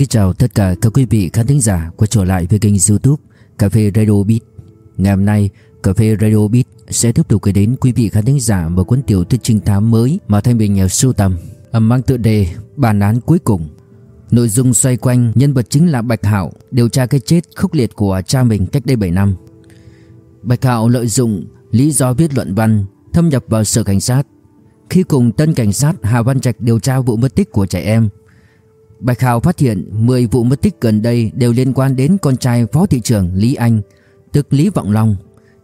kính chào tất cả các quý vị khán thính giả quay trở lại với kênh youtube Cà phê Radio Beat. Ngày hôm nay, Cà phê Radio Beat sẽ tiếp tục gửi đến quý vị khán thính giả một cuốn tiểu thuyết trinh thám mới mà Thanh Bình sưu tầm. Mang tựa đề Bản án cuối cùng. Nội dung xoay quanh nhân vật chính là Bạch Hạo, điều tra cái chết khốc liệt của cha mình cách đây 7 năm. Bạch Hạo lợi dụng lý do viết luận văn, thâm nhập vào sở cảnh sát. Khi cùng tân cảnh sát Hà Văn Trạch điều tra vụ mất tích của trẻ em Bạch Hào phát hiện 10 vụ mất tích gần đây đều liên quan đến con trai phó thị trưởng Lý Anh, tức Lý Vọng Long.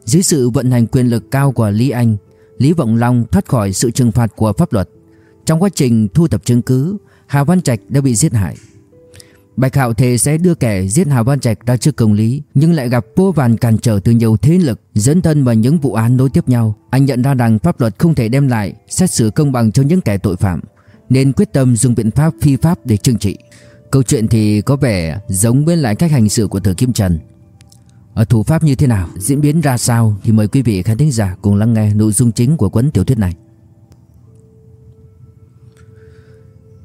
Dưới sự vận hành quyền lực cao của Lý Anh, Lý Vọng Long thoát khỏi sự trừng phạt của pháp luật. Trong quá trình thu thập chứng cứ, Hà Văn Trạch đã bị giết hại. Bạch Hạo thề sẽ đưa kẻ giết Hà Văn Trạch ra trước công lý, nhưng lại gặp vô vàn cản trở từ nhiều thế lực, dẫn thân vào những vụ án nối tiếp nhau. Anh nhận ra rằng pháp luật không thể đem lại xét xử công bằng cho những kẻ tội phạm nên quyết tâm dùng biện pháp phi pháp để trừng trị. Câu chuyện thì có vẻ giống với lại cách hành xử của Thừa Kim Trần. Ở thủ pháp như thế nào, diễn biến ra sao thì mời quý vị khán thính giả cùng lắng nghe nội dung chính của cuốn tiểu thuyết này.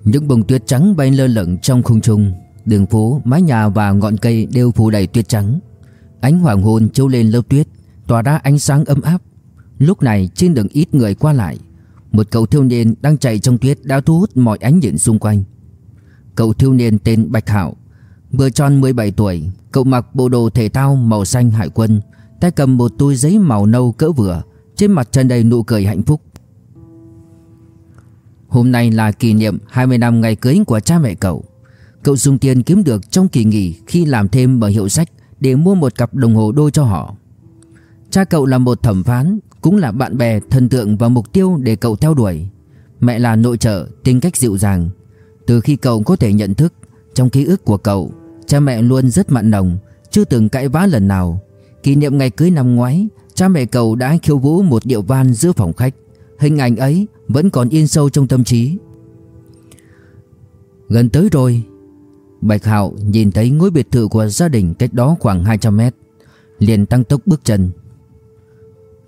Những bông tuyết trắng bay lơ lửng trong không trung, đường phố, mái nhà và ngọn cây đều phủ đầy tuyết trắng. Ánh hoàng hôn chiếu lên lớp tuyết, tỏa ra ánh sáng ấm áp. Lúc này trên đường ít người qua lại, một cậu thiếu niên đang chạy trong tuyết đã thu hút mọi ánh nhìn xung quanh. Cậu thiếu niên tên Bạch Hạo, vừa tròn 17 tuổi, cậu mặc bộ đồ thể thao màu xanh hải quân, tay cầm một túi giấy màu nâu cỡ vừa, trên mặt tràn đầy nụ cười hạnh phúc. Hôm nay là kỷ niệm 20 năm ngày cưới của cha mẹ cậu. Cậu dùng tiền kiếm được trong kỳ nghỉ khi làm thêm ở hiệu sách để mua một cặp đồng hồ đôi cho họ. Cha cậu là một thẩm phán, cũng là bạn bè, thần tượng và mục tiêu để cậu theo đuổi. Mẹ là nội trợ, tính cách dịu dàng. Từ khi cậu có thể nhận thức, trong ký ức của cậu, cha mẹ luôn rất mặn nồng, chưa từng cãi vã lần nào. Kỷ niệm ngày cưới năm ngoái, cha mẹ cậu đã khiêu vũ một điệu van giữa phòng khách. Hình ảnh ấy vẫn còn in sâu trong tâm trí. Gần tới rồi. Bạch Hạo nhìn thấy ngôi biệt thự của gia đình cách đó khoảng 200 mét. Liền tăng tốc bước chân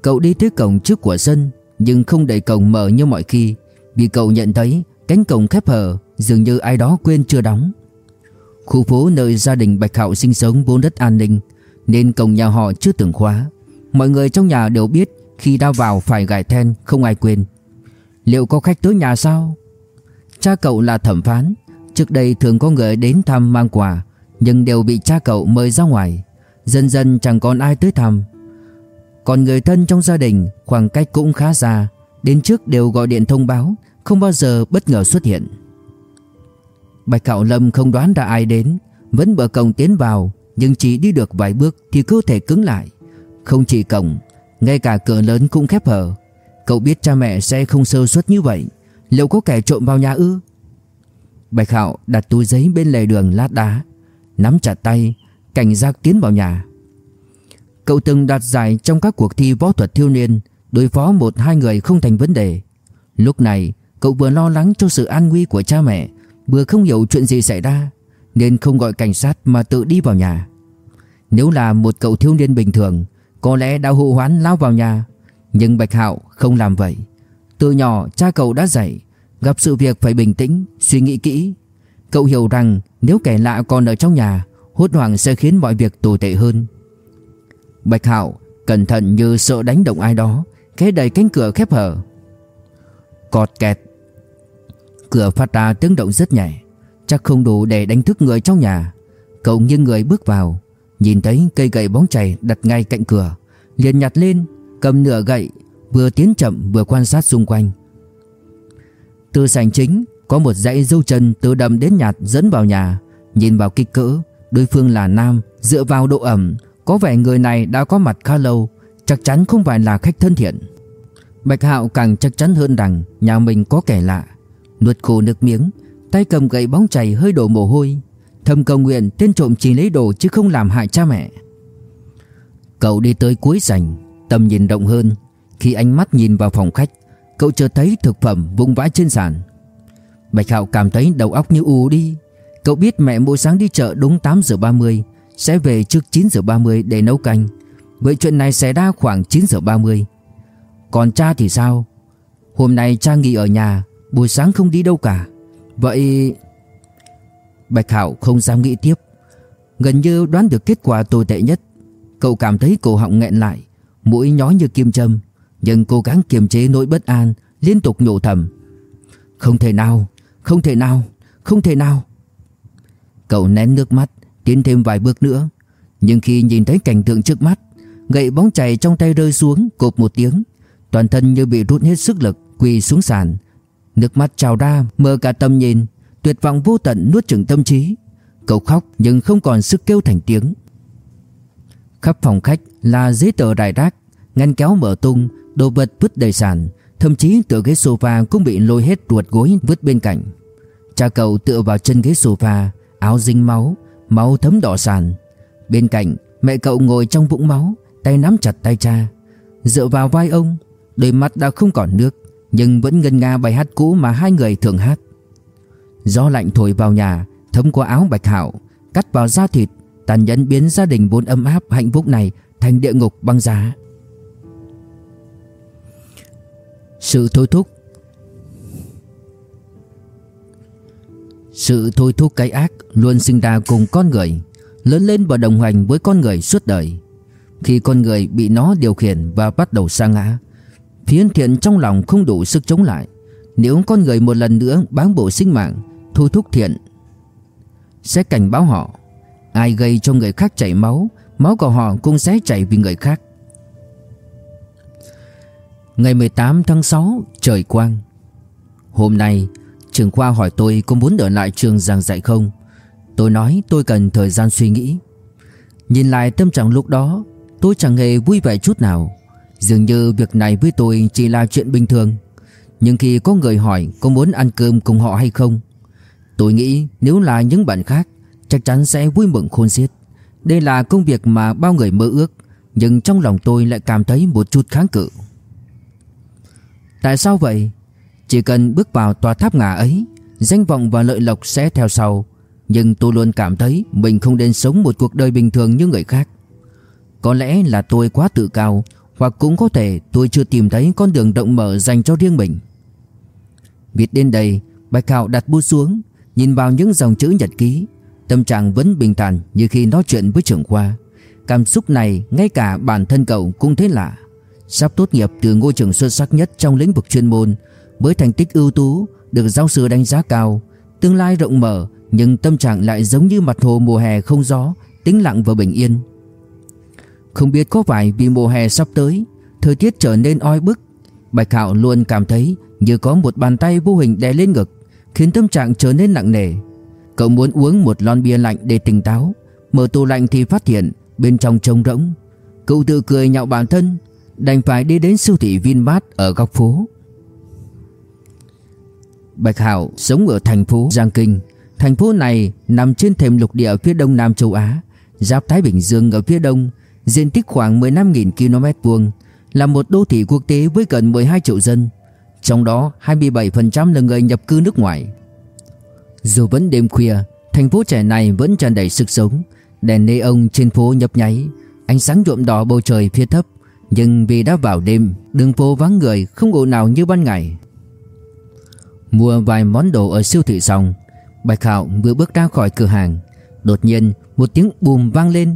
Cậu đi tới cổng trước của sân, Nhưng không đẩy cổng mở như mọi khi, Vì cậu nhận thấy cánh cổng khép hờ, Dường như ai đó quên chưa đóng. Khu phố nơi gia đình Bạch Hạo sinh sống vốn rất an ninh, Nên cổng nhà họ chưa từng khóa. Mọi người trong nhà đều biết Khi đã vào phải gài then, không ai quên. Liệu có khách tới nhà sao? Cha cậu là thẩm phán, Trước đây thường có người đến thăm mang quà, Nhưng đều bị cha cậu mời ra ngoài. Dần dần chẳng còn ai tới thăm còn người thân trong gia đình, khoảng cách cũng khá xa. Đến trước đều gọi điện thông báo, Không bao giờ bất ngờ xuất hiện. Bạch Hạo Lâm không đoán ra ai đến, Vẫn bờ cổng tiến vào, Nhưng chỉ đi được vài bước thì cơ thể cứng lại. Không chỉ cổng, Ngay cả cửa lớn cũng khép hở. Cậu biết cha mẹ sẽ không sơ suất như vậy. Liệu có kẻ trộm vào nhà ư? Bạch Hạo đặt túi giấy bên lề đường lát đá, Nắm chặt tay, Cảnh giác tiến vào nhà. Cậu từng đạt giải trong các cuộc thi võ thuật thiếu niên Đối phó một hai người không thành vấn đề. Lúc này cậu vừa lo lắng cho sự an nguy của cha mẹ Vừa không hiểu chuyện gì xảy ra Nên không gọi cảnh sát mà tự đi vào nhà. Nếu là một cậu thiếu niên bình thường Có lẽ đã hộ hoán lao vào nhà. Nhưng Bạch Hạo không làm vậy. Từ nhỏ cha cậu đã dạy Gặp sự việc phải bình tĩnh, suy nghĩ kỹ. Cậu hiểu rằng nếu kẻ lạ còn ở trong nhà Hốt hoảng sẽ khiến mọi việc tồi tệ hơn. Bạch Hạo, cẩn thận như sợ đánh động ai đó Khẽ đẩy cánh cửa khép hở. Cọt kẹt. Cửa phát ra tiếng động rất nhẹ, Chắc không đủ để đánh thức người trong nhà. Cậu nghiêng người bước vào, Nhìn thấy cây gậy bóng chảy đặt ngay cạnh cửa, liền nhặt lên, Cầm nửa gậy, Vừa tiến chậm vừa quan sát xung quanh. Từ sảnh chính, Có một dãy dâu chân từ đầm đến nhạt dẫn vào nhà. Nhìn vào kích cỡ, Đối phương là nam, Dựa vào độ ẩm có vẻ người này đã có mặt khá lâu, Chắc chắn không phải là khách thân thiện. Bạch Hạo càng chắc chắn hơn rằng Nhà mình có kẻ lạ. Nuốt khô nước miếng, Tay cầm gậy bóng chảy hơi đổ mồ hôi. Thầm cầu nguyện tên trộm chỉ lấy đồ Chứ không làm hại cha mẹ. Cậu đi tới cuối sảnh, Tầm nhìn rộng hơn. Khi ánh mắt nhìn vào phòng khách, Cậu chợt thấy thực phẩm vung vãi trên sàn. Bạch Hạo cảm thấy đầu óc như ù đi. Cậu biết mẹ mỗi sáng đi chợ đúng 8 giờ 30 sẽ về trước 9 giờ 30 để nấu canh. Vậy chuyện này xảy ra khoảng 9 giờ 30. Còn cha thì sao? Hôm nay cha nghỉ ở nhà, buổi sáng không đi đâu cả. Vậy... Bạch Hạo không dám nghĩ tiếp Gần như đoán được kết quả tồi tệ nhất Cậu cảm thấy cổ họng nghẹn lại Mũi nhói như kim châm Nhưng cố gắng kiềm chế nỗi bất an Liên tục nhổ thầm Không thể nào, không thể nào, không thể nào Cậu nén nước mắt Tiến thêm vài bước nữa. Nhưng khi nhìn thấy cảnh tượng trước mắt, Gậy bóng chảy trong tay rơi xuống, Cộp một tiếng. Toàn thân như bị rút hết sức lực, Quỳ xuống sàn. Nước mắt trào ra, mờ cả tâm nhìn. Tuyệt vọng vô tận nuốt chửng tâm trí. Cậu khóc nhưng không còn sức kêu thành tiếng. Khắp phòng khách là giấy tờ rải rác, Ngăn kéo mở tung, Đồ vật vứt đầy sàn. Thậm chí tựa ghế sofa cũng bị lôi hết ruột gối vứt bên cạnh. Cha cậu tựa vào chân ghế sofa, Áo dính máu. Máu thấm đỏ sàn. Bên cạnh, mẹ cậu ngồi trong vũng máu, Tay nắm chặt tay cha. Dựa vào vai ông, Đôi mắt đã không còn nước, Nhưng vẫn ngân nga bài hát cũ mà hai người thường hát. Gió lạnh thổi vào nhà, Thấm qua áo bạch hạo, Cắt vào da thịt, Tàn nhẫn biến gia đình vốn ấm áp, hạnh phúc này Thành địa ngục băng giá. Sự thôi thúc Sự thôi thúc cái ác luôn sinh ra cùng con người, Lớn lên và đồng hành với con người suốt đời. Khi con người bị nó điều khiển và bắt đầu sa ngã, Phiến thiện trong lòng không đủ sức chống lại. Nếu con người một lần nữa bán bộ sinh mạng, Thôi thúc thiện, Sẽ cảnh báo họ. Ai gây cho người khác chảy máu Máu của họ cũng sẽ chảy vì người khác. Ngày 18 tháng 6 Trời quang. Hôm nay Trường khoa hỏi tôi có muốn ở lại trường giảng dạy không? Tôi nói, tôi cần thời gian suy nghĩ. Nhìn lại tâm trạng lúc đó, Tôi chẳng hề vui vẻ chút nào. Dường như việc này với tôi chỉ là chuyện bình thường. Nhưng khi có người hỏi có muốn ăn cơm cùng họ hay không, Tôi nghĩ nếu là những bạn khác, Chắc chắn sẽ vui mừng khôn xiết. Đây là công việc mà bao người mơ ước, Nhưng trong lòng tôi lại cảm thấy một chút kháng cự. Tại sao vậy? Chỉ cần bước vào tòa tháp ngà ấy, Danh vọng và lợi lộc sẽ theo sau. Nhưng tôi luôn cảm thấy Mình không nên sống một cuộc đời bình thường như người khác. Có lẽ là tôi quá tự cao, Hoặc cũng có thể tôi chưa tìm thấy con đường rộng mở dành cho riêng mình. Viết đến đây, Bạch Hạo đặt bút xuống, Nhìn vào những dòng chữ nhật ký. Tâm trạng vẫn bình thản như khi nói chuyện với trưởng khoa. Cảm xúc này ngay cả bản thân cậu cũng thấy lạ. Sắp tốt nghiệp từ ngôi trường xuất sắc nhất trong lĩnh vực chuyên môn với thành tích ưu tú, Được giáo sư đánh giá cao, Tương lai rộng mở, Nhưng tâm trạng lại giống như mặt hồ mùa hè không gió, Tĩnh lặng và bình yên. Không biết có phải vì mùa hè sắp tới, Thời tiết trở nên oi bức, Bạch Hạo luôn cảm thấy Như có một bàn tay vô hình đè lên ngực, Khiến tâm trạng trở nên nặng nề. Cậu muốn uống một lon bia lạnh để tỉnh táo, Mở tủ lạnh thì phát hiện Bên trong trống rỗng. Cậu tự cười nhạo bản thân, Đành phải đi đến siêu thị Vinmart ở góc phố. Bạch Hạo sống ở thành phố Giang Kinh. Thành phố này nằm trên thềm lục địa phía đông nam châu Á, Giáp Thái Bình Dương ở phía đông, Diện tích khoảng 15.000 km vuông, Là một đô thị quốc tế với gần 12 triệu dân, Trong đó 27% là người nhập cư nước ngoài. Dù vẫn đêm khuya, Thành phố trẻ này vẫn tràn đầy sức sống, Đèn neon trên phố nhấp nháy, Ánh sáng nhuộm đỏ bầu trời phía thấp, Nhưng vì đã vào đêm, Đường phố vắng người không ồn nào như ban ngày. Mua vài món đồ ở siêu thị xong, Bạch Hạo vừa bước ra khỏi cửa hàng. Đột nhiên, một tiếng bùm vang lên.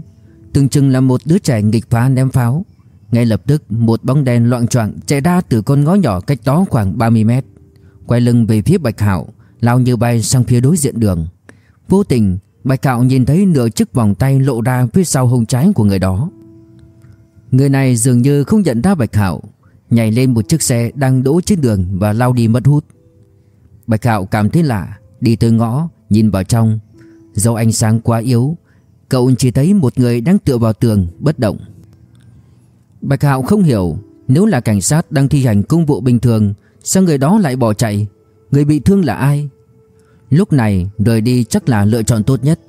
Từng chừng là một đứa trẻ nghịch phá ném pháo. Ngay lập tức, một bóng đèn loạn choạng chạy ra từ con ngõ nhỏ cách đó khoảng 30 mét. Quay lưng về phía Bạch Hạo, Lao như bay sang phía đối diện đường. Vô tình, Bạch Hạo nhìn thấy nửa chiếc vòng tay lộ ra phía sau hông trái của người đó. Người này dường như không nhận ra Bạch Hạo, Nhảy lên một chiếc xe đang đỗ trên đường và lao đi mất hút. Bạch Hạo cảm thấy lạ, Đi tới ngõ, Nhìn vào trong. Do ánh sáng quá yếu, Cậu chỉ thấy một người đang tựa vào tường, Bất động. Bạch Hạo không hiểu, Nếu là cảnh sát đang thi hành công vụ bình thường, Sao người đó lại bỏ chạy? Người bị thương là ai? Lúc này, rời đi chắc là lựa chọn tốt nhất.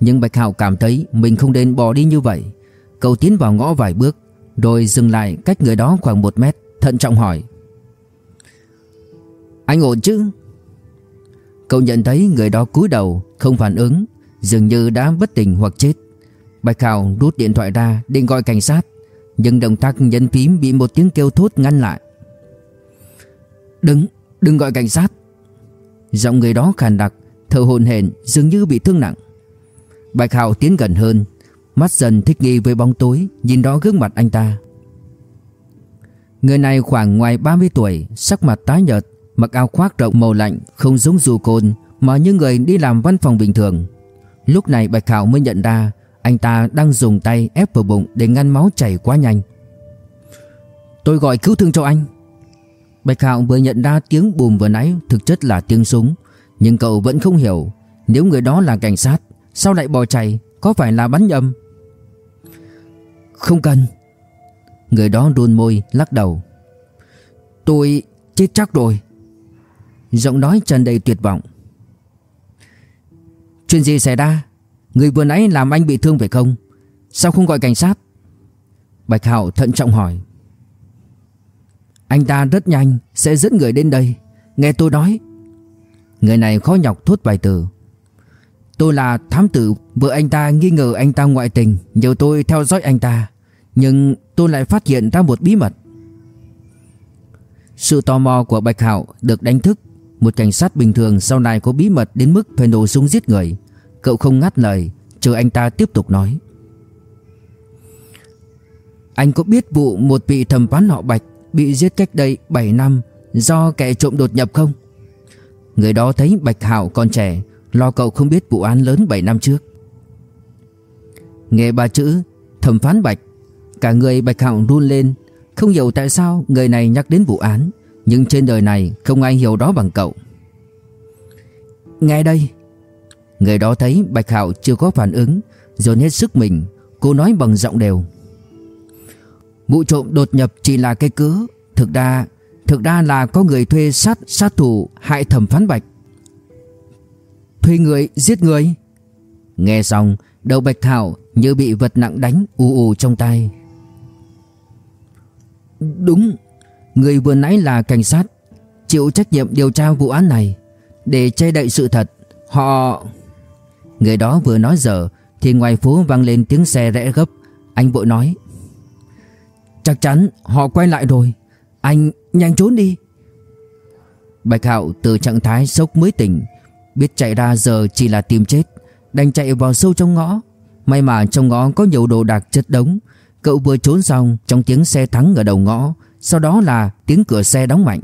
Nhưng Bạch Hạo cảm thấy Mình không nên bỏ đi như vậy. Cậu tiến vào ngõ vài bước, Rồi dừng lại cách người đó khoảng một mét, Thận trọng hỏi. Anh ổn chứ? Cậu nhận thấy người đó cúi đầu Không phản ứng Dường như đã bất tỉnh hoặc chết Bạch Hào rút điện thoại ra định gọi cảnh sát Nhưng động tác nhấn phím bị một tiếng kêu thốt ngăn lại Đừng, đừng gọi cảnh sát Giọng người đó khàn đặc thở hổn hển dường như bị thương nặng. Bạch hào tiến gần hơn, mắt dần thích nghi với bóng tối, nhìn rõ gương mặt anh ta. Người này khoảng ngoài 30 tuổi, sắc mặt tái nhợt, mặc áo khoác rộng màu lạnh, không giống dù côn mà như người đi làm văn phòng bình thường. Lúc này Bạch Hạo mới nhận ra anh ta đang dùng tay ép vào bụng để ngăn máu chảy quá nhanh. Tôi gọi cứu thương cho anh. Bạch Hạo vừa nhận ra tiếng bùm vừa nãy thực chất là tiếng súng, nhưng cậu vẫn không hiểu nếu người đó là cảnh sát, sao lại bỏ chạy, có phải là bắn nhầm? Không cần. Người đó run môi lắc đầu. Tôi chết chắc rồi. Giọng nói tràn đầy tuyệt vọng. Chuyện gì xảy ra? Người vừa nãy làm anh bị thương phải không? Sao không gọi cảnh sát? Bạch Hạo thận trọng hỏi. Anh ta rất nhanh sẽ dẫn người đến đây. Nghe tôi nói. Người này khó nhọc thốt vài từ. Tôi là thám tử, Vợ anh ta nghi ngờ anh ta ngoại tình, Nhờ tôi theo dõi anh ta Nhưng tôi lại phát hiện ra một bí mật Sự tò mò của Bạch Hạo được đánh thức một cảnh sát bình thường sau này có bí mật đến mức phải nổ súng giết người. Cậu không ngắt lời, Chờ anh ta tiếp tục nói. Anh có biết vụ một vị thẩm phán họ Bạch Bị giết cách đây 7 năm Do kẻ trộm đột nhập không? Người đó thấy Bạch Hạo còn trẻ, Lo cậu không biết vụ án lớn 7 năm trước. Nghe ba chữ, Thẩm phán Bạch, Cả người Bạch Hạo run lên, Không hiểu tại sao người này nhắc đến vụ án. Nhưng trên đời này không ai hiểu đó bằng cậu. Nghe đây, Người đó thấy Bạch Hạo chưa có phản ứng, Dồn hết sức mình, Cô nói bằng giọng đều. Vụ trộm đột nhập chỉ là cái cớ, Thực ra Thực ra là có người thuê sát sát thủ hại thẩm phán Bạch. Thuê người, giết người. Nghe xong, Đầu Bạch Hạo như bị vật nặng đánh ù ù trong tay Đúng Người vừa nãy là cảnh sát, Chịu trách nhiệm điều tra vụ án này Để che đậy sự thật. Họ Người đó vừa nói dở Thì ngoài phố vang lên tiếng xe rẽ gấp. Anh vội nói, Chắc chắn họ quay lại rồi. Anh nhanh trốn đi. Bạch Hạo từ trạng thái sốc mới tỉnh, Biết chạy ra giờ chỉ là tìm chết, Đành chạy vào sâu trong ngõ. May mà trong ngõ có nhiều đồ đạc chất đống, Cậu vừa trốn xong trong tiếng xe thắng ở đầu ngõ sau đó là tiếng cửa xe đóng mạnh.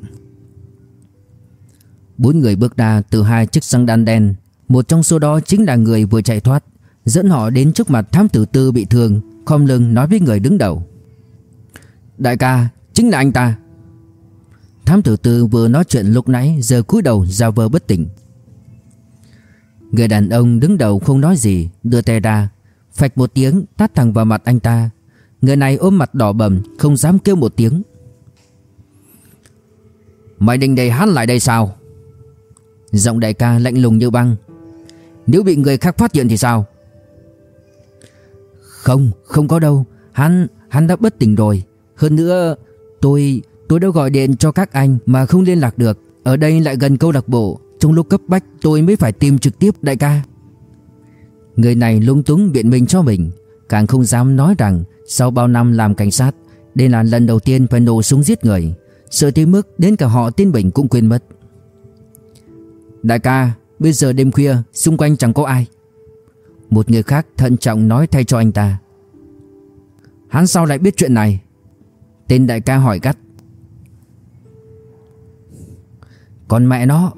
Bốn người bước ra từ hai chiếc xăng đan đen. Một trong số đó chính là người vừa chạy thoát, Dẫn họ đến trước mặt thám tử tư bị thương, Khom lưng nói với người đứng đầu. Đại ca, chính là anh ta. Thám tử tư vừa nói chuyện lúc nãy, Giờ cúi đầu ra vờ bất tỉnh. Người đàn ông đứng đầu không nói gì, Đưa tay ra, Phạch một tiếng tát thẳng vào mặt anh ta. Người này ôm mặt đỏ bầm, Không dám kêu một tiếng. Mày định đẩy hắn lại đây sao? Giọng đại ca lạnh lùng như băng. Nếu bị người khác phát hiện thì sao? Không Không có đâu. Hắn Hắn đã bất tỉnh rồi. Hơn nữa, Tôi Tôi đã gọi điện cho các anh Mà không liên lạc được. Ở đây lại gần câu lạc bộ. Trong lúc cấp bách, tôi mới phải tìm trực tiếp, đại ca. Người này lung túng biện minh cho mình. Càng không dám nói rằng Sau bao năm làm cảnh sát, Đây là lần đầu tiên phải nổ súng giết người. Sợ tới mức đến cả họ tiên bình cũng quên mất. Đại ca, Bây giờ đêm khuya, Xung quanh chẳng có ai. Một người khác thận trọng nói thay cho anh ta. Hắn sao lại biết chuyện này? Tên đại ca hỏi gắt. Còn mẹ nó,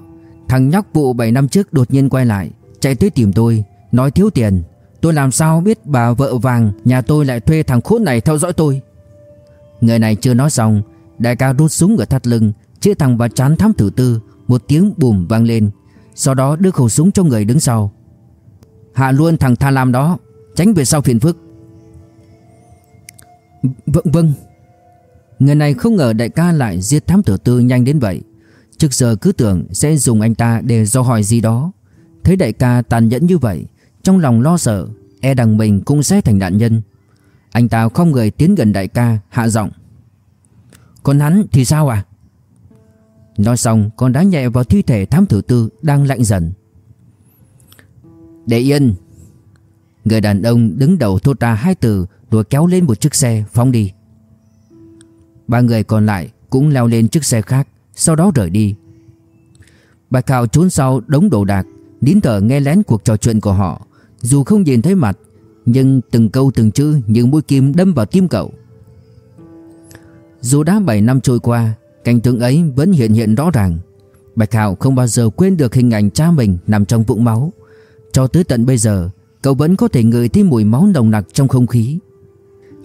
Thằng nhóc vụ 7 năm trước đột nhiên quay lại, Chạy tới tìm tôi, Nói thiếu tiền. Tôi làm sao biết bà vợ vàng Nhà tôi lại thuê thằng khốn này theo dõi tôi? Người này chưa nói xong Đại ca rút súng ở thắt lưng, Chĩa thẳng vào chán thám tử tư, Một tiếng bùm vang lên. Sau đó đưa khẩu súng cho người đứng sau. Hạ luôn thằng tha lam đó, Tránh về sau phiền phức. Vâng vâng. Người này không ngờ đại ca lại giết thám tử tư nhanh đến vậy. Trước giờ cứ tưởng sẽ dùng anh ta để do hỏi gì đó. Thấy đại ca tàn nhẫn như vậy, Trong lòng lo sợ E đằng mình cũng sẽ thành nạn nhân. Anh ta không người tiến gần đại ca, Hạ giọng. Còn hắn thì sao à? Nói xong con đá nhẹ vào thi thể thám tử tư Đang lạnh dần. Để yên. Người đàn ông đứng đầu thốt ra hai từ Rồi kéo lên một chiếc xe phóng đi. Ba người còn lại cũng leo lên chiếc xe khác sau đó rời đi. Bạch Khảo trốn sau đống đồ đạc, Nín thở nghe lén cuộc trò chuyện của họ. Dù không nhìn thấy mặt Nhưng từng câu từng chữ như mũi kim đâm vào tim cậu. Dù đã 7 năm trôi qua, Cảnh tượng ấy vẫn hiện hiện rõ ràng. Bạch Hạo không bao giờ quên được hình ảnh cha mình nằm trong vũng máu. Cho tới tận bây giờ, Cậu vẫn có thể ngửi thấy mùi máu nồng nặc trong không khí.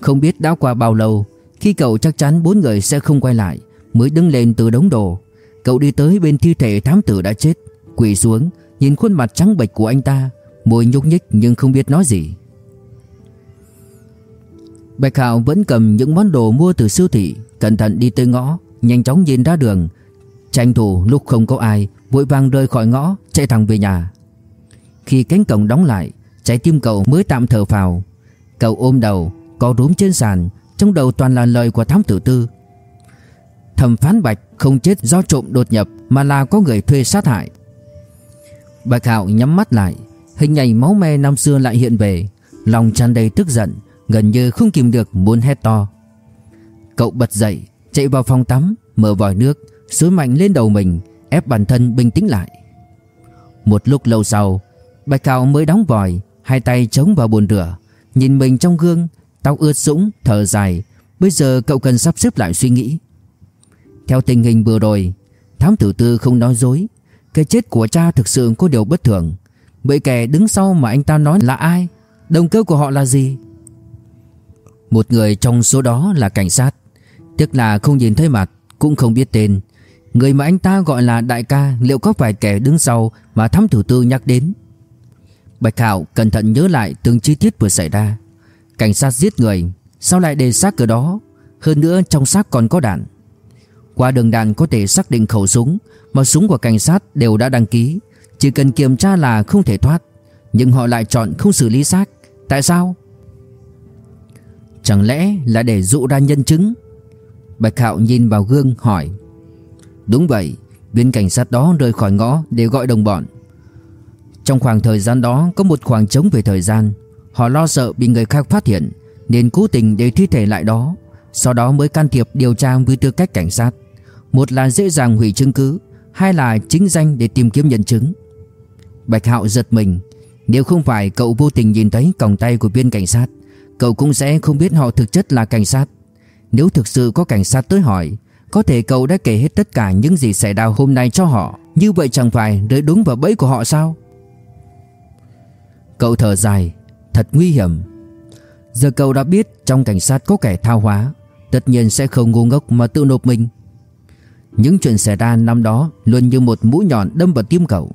Không biết đã qua bao lâu, Khi cậu chắc chắn bốn người sẽ không quay lại, Mới đứng lên từ đống đồ. Cậu đi tới bên thi thể thám tử đã chết, Quỳ xuống, Nhìn khuôn mặt trắng bệch của anh ta, Môi nhúc nhích nhưng không biết nói gì. Bạch Hạo vẫn cầm những món đồ mua từ siêu thị, Cẩn thận đi tới ngõ, Nhanh chóng nhìn ra đường. Tranh thủ lúc không có ai, Vội vàng rời khỏi ngõ, Chạy thẳng về nhà. Khi cánh cổng đóng lại, Trái tim cậu mới tạm thở phào. Cậu ôm đầu Có rúm trên sàn, Trong đầu toàn là lời của thám tử tư. Thẩm phán Bạch không chết do trộm đột nhập, Mà là có người thuê sát hại. Bạch Hạo nhắm mắt lại, Hình ảnh máu me năm xưa lại hiện về, Lòng tràn đầy tức giận. Gần như không kìm được muốn hét to. Cậu bật dậy, Chạy vào phòng tắm, Mở vòi nước Xối mạnh lên đầu mình, Ép bản thân bình tĩnh lại. Một lúc lâu sau, Bạch cao mới đóng vòi, Hai tay chống vào bồn rửa, Nhìn mình trong gương, Tóc ướt sũng, Thở dài. Bây giờ cậu cần sắp xếp lại suy nghĩ. Theo tình hình vừa rồi, Thám tử tư không nói dối. Cái chết của cha thực sự có điều bất thường. Vậy kẻ đứng sau mà anh ta nói là ai? Động cơ của họ là gì? Một người trong số đó là cảnh sát. Tiếc là không nhìn thấy mặt Cũng không biết tên. Người mà anh ta gọi là đại ca Liệu có phải kẻ đứng sau Mà thám tử tư nhắc đến? Bạch Hạo cẩn thận nhớ lại từng chi tiết vừa xảy ra. Cảnh sát giết người, Sao lại để xác ở đó? Hơn nữa trong xác còn có đạn. Qua đường đạn có thể xác định khẩu súng, Mà súng của cảnh sát đều đã đăng ký. Chỉ cần kiểm tra là không thể thoát. Nhưng họ lại chọn không xử lý xác. Tại sao? Chẳng lẽ là để dụ ra nhân chứng? Bạch Hạo nhìn vào gương, hỏi. Đúng vậy, Viên cảnh sát đó rời khỏi ngõ để gọi đồng bọn. Trong khoảng thời gian đó, có một khoảng trống về thời gian. Họ lo sợ bị người khác phát hiện, Nên cố tình để thi thể lại đó. Sau đó mới can thiệp điều tra với tư cách cảnh sát. Một là dễ dàng hủy chứng cứ, Hai là chính danh để tìm kiếm nhân chứng. Bạch Hạo giật mình. Nếu không phải cậu vô tình nhìn thấy còng tay của viên cảnh sát Cậu cũng sẽ không biết họ thực chất là cảnh sát. Nếu thực sự có cảnh sát tới hỏi, Có thể cậu đã kể hết tất cả những gì xảy ra hôm nay cho họ. Như vậy chẳng phải rơi đúng vào bẫy của họ sao? Cậu thở dài, Thật nguy hiểm. Giờ cậu đã biết trong cảnh sát có kẻ thao hóa, Tất nhiên sẽ không ngu ngốc mà tự nộp mình. Những chuyện xảy ra năm đó Luôn như một mũi nhọn đâm vào tim cậu.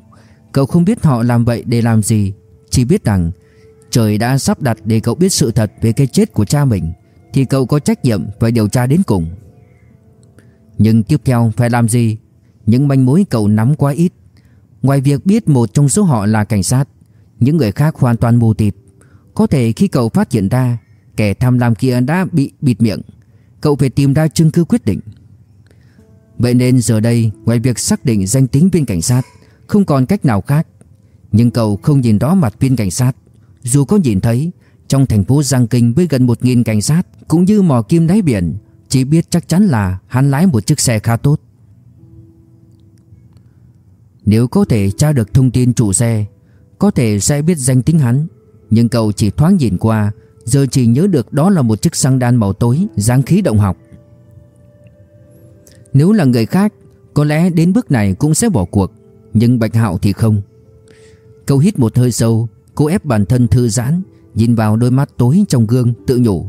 Cậu không biết họ làm vậy để làm gì, Chỉ biết rằng Trời đã sắp đặt để cậu biết sự thật về cái chết của cha mình, Thì cậu có trách nhiệm phải điều tra đến cùng. Nhưng tiếp theo phải làm gì? Những manh mối cậu nắm quá ít. Ngoài việc biết một trong số họ là cảnh sát, Những người khác hoàn toàn mù tịt. Có thể khi cậu phát hiện ra, Kẻ tham lam kia đã bị bịt miệng, Cậu phải tìm ra chứng cứ quyết định. Vậy nên giờ đây, Ngoài việc xác định danh tính viên cảnh sát, Không còn cách nào khác. Nhưng cậu không nhìn rõ mặt viên cảnh sát dù có nhìn thấy, Trong thành phố Giang Kinh với gần 1.000 cảnh sát Cũng như mò kim đáy biển, Chỉ biết chắc chắn là hắn lái một chiếc xe khá tốt. Nếu có thể tra được thông tin chủ xe, Có thể sẽ biết danh tính hắn, Nhưng cậu chỉ thoáng nhìn qua, Giờ chỉ nhớ được đó là một chiếc xăng đan màu tối, dáng khí động học. Nếu là người khác, Có lẽ đến bước này cũng sẽ bỏ cuộc, Nhưng Bạch Hạo thì không. Cậu hít một hơi sâu Cô ép bản thân thư giãn, Nhìn vào đôi mắt tối trong gương, tự nhủ.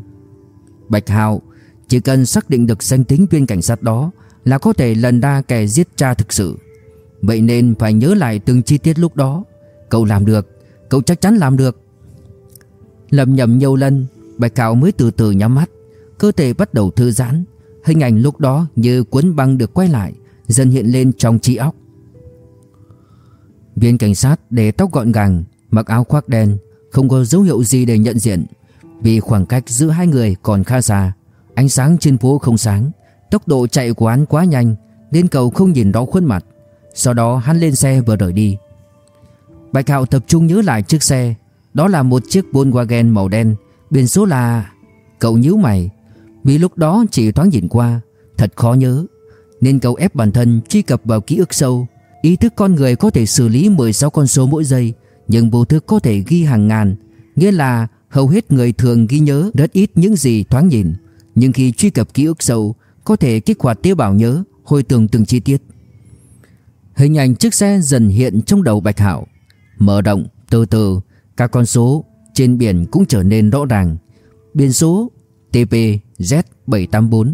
Bạch Hạo, Chỉ cần xác định được danh tính viên cảnh sát đó Là có thể lần ra kẻ giết cha thực sự. Vậy nên phải nhớ lại từng chi tiết lúc đó. Cậu làm được, Cậu chắc chắn làm được. Lầm nhầm nhiều lần, Bạch Hạo mới từ từ nhắm mắt. Cơ thể bắt đầu thư giãn, Hình ảnh lúc đó như cuốn băng được quay lại, Dần hiện lên trong trí óc. Viên cảnh sát để tóc gọn gàng Mặc áo khoác đen, Không có dấu hiệu gì để nhận diện. Vì khoảng cách giữa hai người còn khá xa, Ánh sáng trên phố không sáng. Tốc độ chạy của hắn quá nhanh, Nên cậu không nhìn rõ khuôn mặt. Sau đó hắn lên xe và rời đi. Bạch Hạo tập trung nhớ lại chiếc xe. Đó là một chiếc Volkswagen màu đen. Biển số là Cậu nhíu mày. Vì lúc đó chỉ thoáng nhìn qua, Thật khó nhớ. Nên cậu ép bản thân truy cập vào ký ức sâu. Ý thức con người có thể xử lý 16 con số mỗi giây nhưng vô thức có thể ghi hàng ngàn. Nghĩa là hầu hết người thường ghi nhớ rất ít những gì thoáng nhìn. Nhưng khi truy cập ký ức sâu, Có thể kích hoạt tế bào nhớ, Hồi tưởng từng chi tiết. Hình ảnh chiếc xe dần hiện trong đầu Bạch Hạo. Mở rộng, từ từ, Các con số trên biển cũng trở nên rõ ràng. Biển số TPZ784.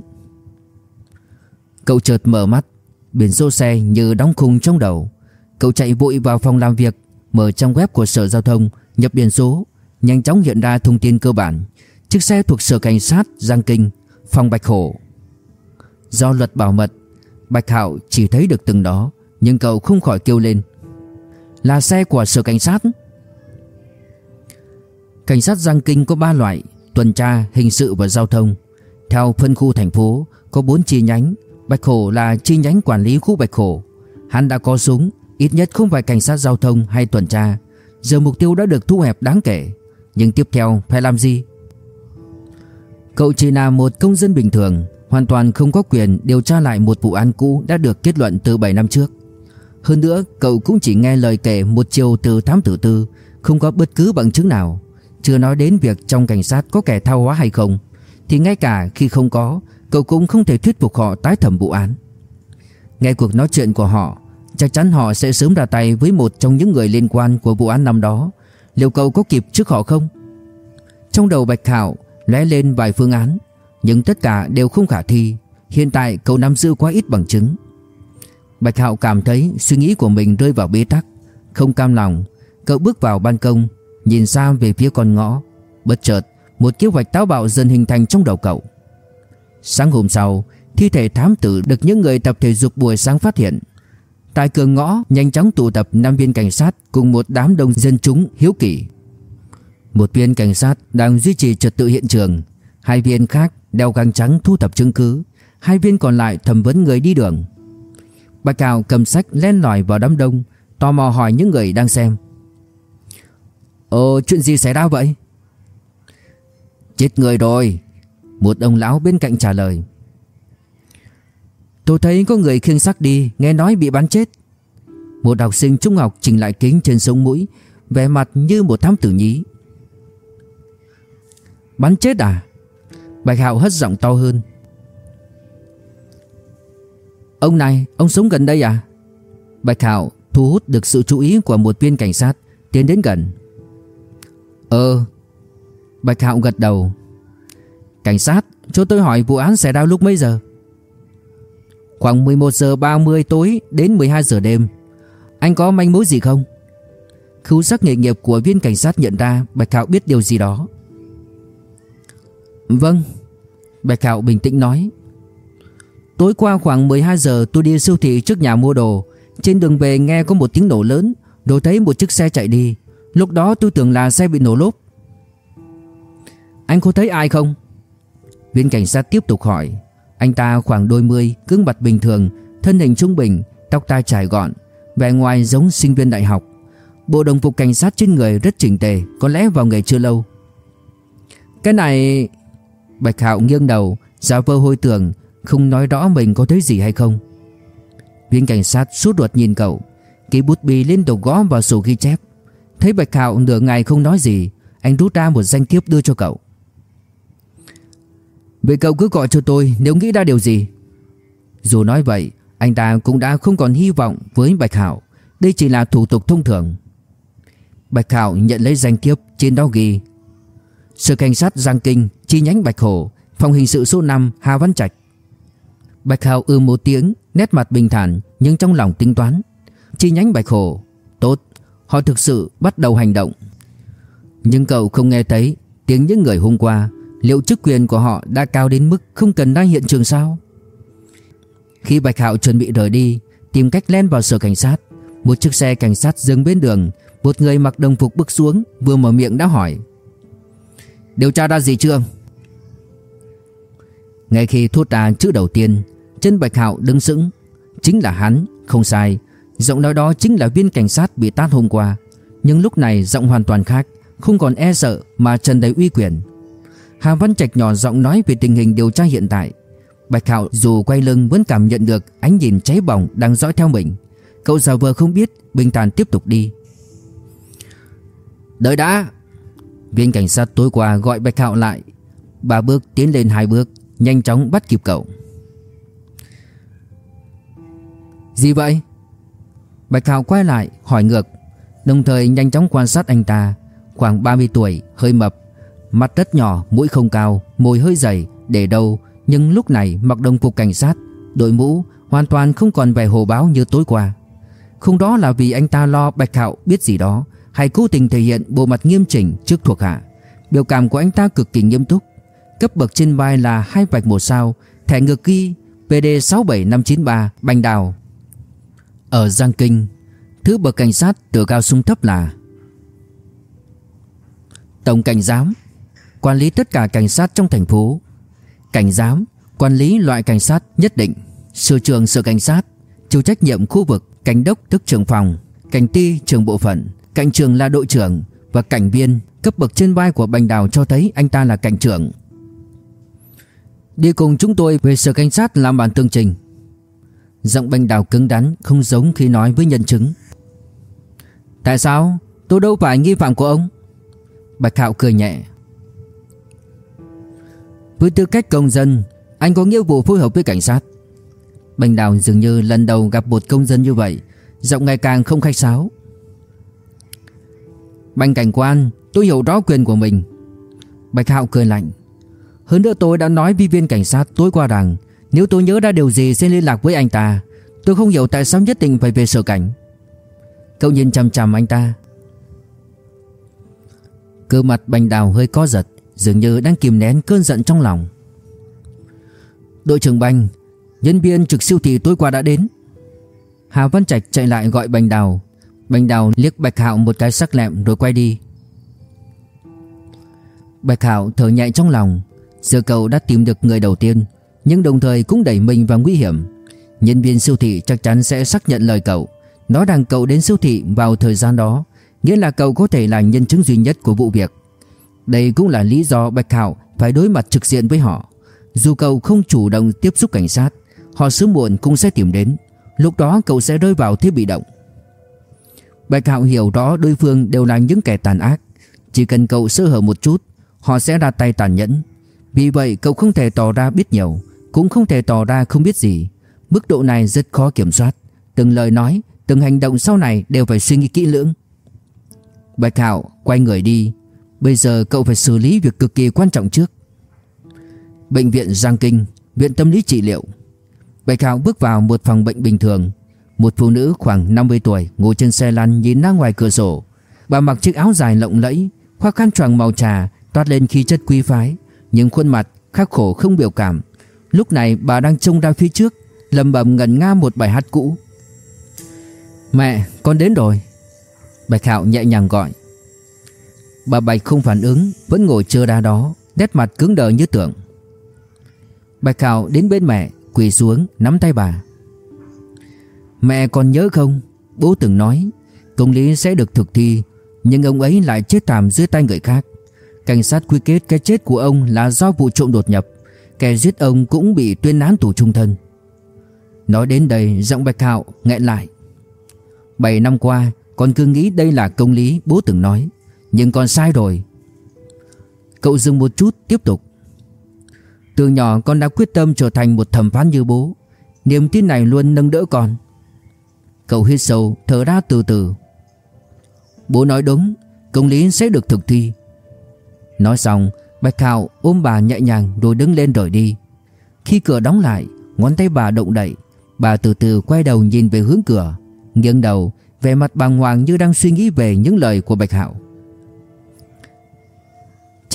Cậu chợt mở mắt, Biển số xe như đóng khung trong đầu. Cậu chạy vội vào phòng làm việc. Mở trang web của Sở Giao thông Nhập biển số Nhanh chóng hiện ra thông tin cơ bản. Chiếc xe thuộc Sở Cảnh sát Giang Kinh Phòng Bạch Hổ. Do luật bảo mật Bạch Hạo chỉ thấy được từng đó Nhưng cậu không khỏi kêu lên. Là xe của Sở Cảnh sát? Cảnh sát Giang Kinh có 3 loại Tuần tra, hình sự và giao thông. Theo phân khu thành phố Có 4 chi nhánh. Bạch Hổ là chi nhánh quản lý khu Bạch Hổ. Hắn đã có súng Ít nhất không phải cảnh sát giao thông hay tuần tra. Giờ mục tiêu đã được thu hẹp đáng kể. Nhưng tiếp theo phải làm gì? Cậu chỉ là một công dân bình thường, Hoàn toàn không có quyền điều tra lại một vụ án cũ Đã được kết luận từ 7 năm trước. Hơn nữa, cậu cũng chỉ nghe lời kể một chiều từ thám tử tư, Không có bất cứ bằng chứng nào. Chưa nói đến việc trong cảnh sát có kẻ thao hóa hay không, Thì ngay cả khi không có, Cậu cũng không thể thuyết phục họ tái thẩm vụ án. Nghe cuộc nói chuyện của họ Chắc chắn họ sẽ sớm ra tay với một trong những người liên quan của vụ án năm đó. Liệu cậu có kịp trước họ không? Trong đầu Bạch Khảo lóe lên vài phương án, Nhưng tất cả đều không khả thi. Hiện tại cậu nắm giữ quá ít bằng chứng. Bạch Hạo cảm thấy suy nghĩ của mình rơi vào bế tắc. Không cam lòng, Cậu bước vào ban công, Nhìn xa về phía con ngõ. Bất chợt, Một kế hoạch táo bạo dần hình thành trong đầu cậu. Sáng hôm sau, Thi thể thám tử được những người tập thể dục buổi sáng phát hiện. Tại cửa ngõ nhanh chóng tụ tập năm viên cảnh sát cùng một đám đông dân chúng hiếu kỳ. Một viên cảnh sát đang duy trì trật tự hiện trường, hai viên khác đeo găng trắng thu thập chứng cứ, hai viên còn lại thẩm vấn người đi đường. Bạch Cào cầm sách len lỏi vào đám đông, tò mò hỏi những người đang xem. Ồ, chuyện gì xảy ra vậy? Chết người rồi. Một ông lão bên cạnh trả lời. Tôi thấy có người khiêng xác đi, Nghe nói bị bắn chết. Một học sinh trung học chỉnh lại kính trên sống mũi, Vẻ mặt như một thám tử nhí. Bắn chết à? Bạch Hạo hất giọng to hơn. Ông này, Ông sống gần đây à? Bạch Hạo thu hút được sự chú ý của một viên cảnh sát, Tiến đến gần. Ờ. Bạch Hạo gật đầu. Cảnh sát, cho tôi hỏi vụ án xảy ra lúc mấy giờ? Khoảng 11 giờ 30 tối đến 12 giờ đêm, Anh có manh mối gì không? Khứu giác nghề nghiệp của viên cảnh sát nhận ra Bạch Hạo biết điều gì đó. Vâng Bạch Hạo bình tĩnh nói. Tối qua khoảng 12 giờ, tôi đi siêu thị trước nhà mua đồ. Trên đường về nghe có một tiếng nổ lớn Rồi thấy một chiếc xe chạy đi. Lúc đó tôi tưởng là xe bị nổ lốp. Anh có thấy ai không? Viên cảnh sát tiếp tục hỏi anh ta khoảng đôi mươi, cứng mặt bình thường, thân hình trung bình, tóc tai trải gọn, vẻ ngoài giống sinh viên đại học. Bộ đồng phục cảnh sát trên người rất chỉnh tề, có lẽ vào nghề chưa lâu. Cái này... Bạch Hạo nghiêng đầu, giả vờ hồi tưởng, không nói rõ mình có thấy gì hay không. Viên cảnh sát sốt ruột nhìn cậu, ký bút bi liên tục gõ vào sổ ghi chép. Thấy Bạch Hạo nửa ngày không nói gì, anh rút ra một danh thiếp đưa cho cậu. Vậy cậu cứ gọi cho tôi nếu nghĩ ra điều gì. Dù nói vậy, Anh ta cũng đã không còn hy vọng với Bạch Hảo Đây chỉ là thủ tục thông thường. Bạch Hảo nhận lấy danh thiếp trên đó ghi Sở cảnh sát Giang Kinh Chi nhánh Bạch Hổ, Phòng hình sự số 5 Hà Văn Trạch. Bạch Hảo ư ừ một tiếng, Nét mặt bình thản nhưng trong lòng tính toán. Chi nhánh Bạch Hổ, Tốt, Họ thực sự bắt đầu hành động. Nhưng cậu không nghe thấy tiếng những người hôm qua. Liệu chức quyền của họ đã cao đến mức không cần ra hiện trường sao? Khi Bạch Hạo chuẩn bị rời đi, tìm cách len vào sở cảnh sát, một chiếc xe cảnh sát dừng bên đường, một người mặc đồng phục bước xuống, vừa mở miệng đã hỏi: "Điều tra ra gì chưa?" Ngay khi thốt ra chữ đầu tiên, chân Bạch Hạo đứng sững, chính là hắn, không sai, giọng nói đó chính là viên cảnh sát bị tát hôm qua, nhưng lúc này giọng hoàn toàn khác, không còn e sợ mà tràn đầy uy quyền. Hà Văn Trạch nhỏ giọng nói về tình hình điều tra hiện tại. Bạch Hạo dù quay lưng vẫn cảm nhận được ánh nhìn cháy bỏng đang dõi theo mình. Cậu giả vờ không biết Bình thản tiếp tục đi. Đợi đã. Viên cảnh sát tối qua gọi Bạch Hạo lại. Ba bước tiến lên hai bước Nhanh chóng bắt kịp cậu. Gì vậy? Bạch Hạo quay lại hỏi ngược Đồng thời nhanh chóng quan sát anh ta. Khoảng 30 tuổi hơi mập Mặt rất nhỏ, mũi không cao, Môi hơi dày, để đâu. Nhưng lúc này mặc đồng phục cảnh sát, Đội mũ hoàn toàn không còn vẻ hồ báo như tối qua. Không đó là vì anh ta lo Bạch Hạo biết gì đó, Hay cố tình thể hiện bộ mặt nghiêm chỉnh trước thuộc hạ. Biểu cảm của anh ta cực kỳ nghiêm túc. Cấp bậc trên vai là hai vạch một sao, Thẻ ngược ghi PD 67593 Bành Đào. Ở Giang Kinh, Thứ bậc cảnh sát từ cao xuống thấp là Tổng cảnh giám. Quản lý tất cả cảnh sát trong thành phố. Cảnh giám, Quản lý loại cảnh sát nhất định. Sở trường sở cảnh sát, Chịu trách nhiệm khu vực, Cảnh đốc, tức trưởng phòng, Cảnh ty trưởng bộ phận, Cảnh trường là đội trưởng Và cảnh viên Cấp bậc trên vai của Bành Đào cho thấy anh ta là cảnh trưởng. Đi cùng chúng tôi về sở cảnh sát làm bản tương trình. Giọng Bành Đào cứng đắn, Không giống khi nói với nhân chứng. Tại sao? Tôi đâu phải nghi phạm của ông. Bạch Hạo cười nhẹ. Với tư cách công dân, Anh có nghĩa vụ phối hợp với cảnh sát. Bành Đào dường như lần đầu gặp một công dân như vậy, Giọng ngày càng không khách sáo. Bành cảnh quan, Tôi hiểu rõ quyền của mình. Bạch Hạo cười lạnh. Hơn nữa tôi đã nói với viên cảnh sát tối qua rằng, Nếu tôi nhớ ra điều gì sẽ liên lạc với anh ta, Tôi không hiểu tại sao nhất định phải về sở cảnh. Cậu nhìn chằm chằm anh ta. Cơ mặt bành đào hơi co giật. Dường như đang kìm nén cơn giận trong lòng. Đội trưởng bành, Nhân viên trực siêu thị tối qua đã đến. Hà Văn Trạch chạy lại gọi bành đào. Bành đào liếc Bạch Hạo một cái sắc lẹm rồi quay đi. Bạch Hạo thở nhẹ trong lòng. Giờ cậu đã tìm được người đầu tiên, Nhưng đồng thời cũng đẩy mình vào nguy hiểm. Nhân viên siêu thị chắc chắn sẽ xác nhận lời cậu. Nói rằng cậu đến siêu thị vào thời gian đó, Nghĩa là cậu có thể là nhân chứng duy nhất của vụ việc. Đây cũng là lý do Bạch Hạo phải đối mặt trực diện với họ. Dù cậu không chủ động tiếp xúc cảnh sát, Họ sớm muộn cũng sẽ tìm đến. Lúc đó cậu sẽ rơi vào thế bị động. Bạch Hạo hiểu rõ đối phương đều là những kẻ tàn ác. Chỉ cần cậu sơ hở một chút, Họ sẽ ra tay tàn nhẫn. Vì vậy, cậu không thể tỏ ra biết nhiều, Cũng không thể tỏ ra không biết gì. Mức độ này rất khó kiểm soát. Từng lời nói, Từng hành động sau này đều phải suy nghĩ kỹ lưỡng. Bạch Hạo quay người đi. Bây giờ cậu phải xử lý việc cực kỳ quan trọng trước. Bệnh viện Giang Kinh, Viện tâm lý trị liệu. Bạch Hạo bước vào một phòng bệnh bình thường. Một phụ nữ khoảng 50 tuổi Ngồi trên xe lăn nhìn ra ngoài cửa sổ. Bà mặc chiếc áo dài lộng lẫy, Khoác khăn choàng màu trà, Toát lên khí chất quý phái, Nhưng khuôn mặt khắc khổ không biểu cảm. Lúc này bà đang trông ra phía trước lầm bầm ngẩn nga một bài hát cũ. Mẹ, con đến rồi. Bạch Hạo nhẹ nhàng gọi. Bà Bạch không phản ứng, Vẫn ngồi chờ ra đó, Nét mặt cứng đờ như tượng. Bạch Hạo đến bên mẹ, Quỳ xuống, nắm tay bà. Mẹ còn nhớ không? Bố từng nói, Công lý sẽ được thực thi, Nhưng ông ấy lại chết thảm dưới tay người khác. Cảnh sát quy kết cái chết của ông là do vụ trộm đột nhập, Kẻ giết ông cũng bị tuyên án tù trung thân. Nói đến đây, giọng Bạch Hạo nghẹn lại. 7 năm qua, con cứ nghĩ đây là công lý, bố từng nói. Nhưng con sai rồi. Cậu dừng một chút, tiếp tục. Từ nhỏ con đã quyết tâm trở thành một thẩm phán như bố. Niềm tin này luôn nâng đỡ con. Cậu hít sâu, thở ra từ từ. Bố nói đúng, Công lý sẽ được thực thi. Nói xong, Bạch Hạo ôm bà nhẹ nhàng rồi đứng lên rời đi. Khi cửa đóng lại, Ngón tay bà động đậy. Bà từ từ quay đầu nhìn về hướng cửa. Nghiêng đầu, Vẻ mặt bàng hoàng như đang suy nghĩ về những lời của Bạch Hạo.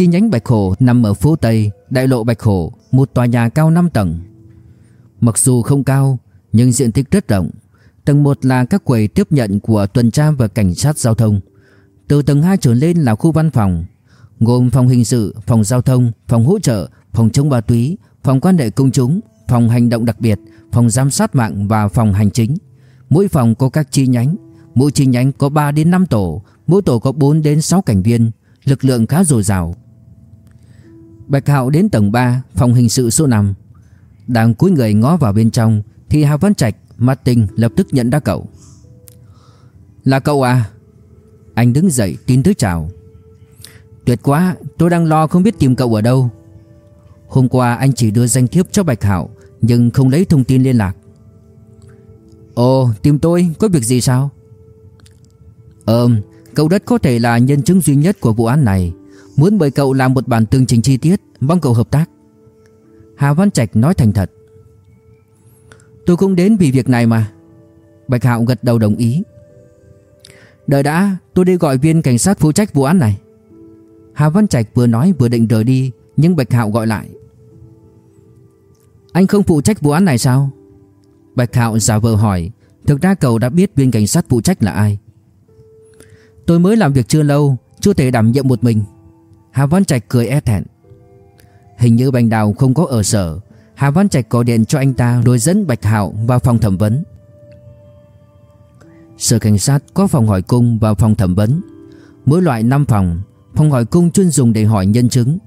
Chi nhánh Bạch Hổ nằm ở phố Tây Đại lộ Bạch Hổ Một tòa nhà cao 5 tầng Mặc dù không cao Nhưng diện tích rất rộng Tầng 1 là các quầy tiếp nhận của tuần tra và cảnh sát giao thông Từ tầng 2 trở lên là khu văn phòng Gồm phòng hình sự, phòng giao thông, phòng hỗ trợ, phòng chống ma túy, phòng quan hệ công chúng, phòng hành động đặc biệt, phòng giám sát mạng và phòng hành chính. Mỗi phòng có các chi nhánh, mỗi chi nhánh có 3 đến 5 tổ, mỗi tổ có 4 đến 6 cảnh viên, lực lượng khá dồi dào. Bạch Hạo đến tầng 3, phòng hình sự số 5. Đang cúi người ngó vào bên trong thì Hà Văn Trạch, mặt tình lập tức nhận ra cậu. Là cậu à? Anh đứng dậy tin tới chào. Tuyệt quá tôi đang lo không biết tìm cậu ở đâu. Hôm qua anh chỉ đưa danh thiếp cho Bạch Hạo Nhưng không lấy thông tin liên lạc. Ồ tìm tôi có việc gì sao? Ờm Cậu đất có thể là nhân chứng duy nhất của vụ án này. Muốn mời cậu làm một bản tường trình chi tiết, Mong cậu hợp tác. Hà Văn Trạch nói thành thật. Tôi cũng đến vì việc này mà. Bạch Hạo gật đầu đồng ý. Đợi đã, tôi đi gọi viên cảnh sát phụ trách vụ án này. Hà Văn Trạch vừa nói vừa định rời đi, Nhưng Bạch Hạo gọi lại. Anh không phụ trách vụ án này sao? Bạch Hạo giả vờ hỏi. Thực ra cậu đã biết viên cảnh sát phụ trách là ai. Tôi mới làm việc chưa lâu, Chưa thể đảm nhiệm một mình. Hà Văn Trạch cười e thẹn. Hình như Bành Đào không có ở sở Hà Văn Trạch gọi điện cho anh ta Rồi dẫn Bạch Hạo vào phòng thẩm vấn. Sở cảnh sát có phòng hỏi cung và phòng thẩm vấn. Mỗi loại 5 phòng Phòng hỏi cung chuyên dùng để hỏi nhân chứng.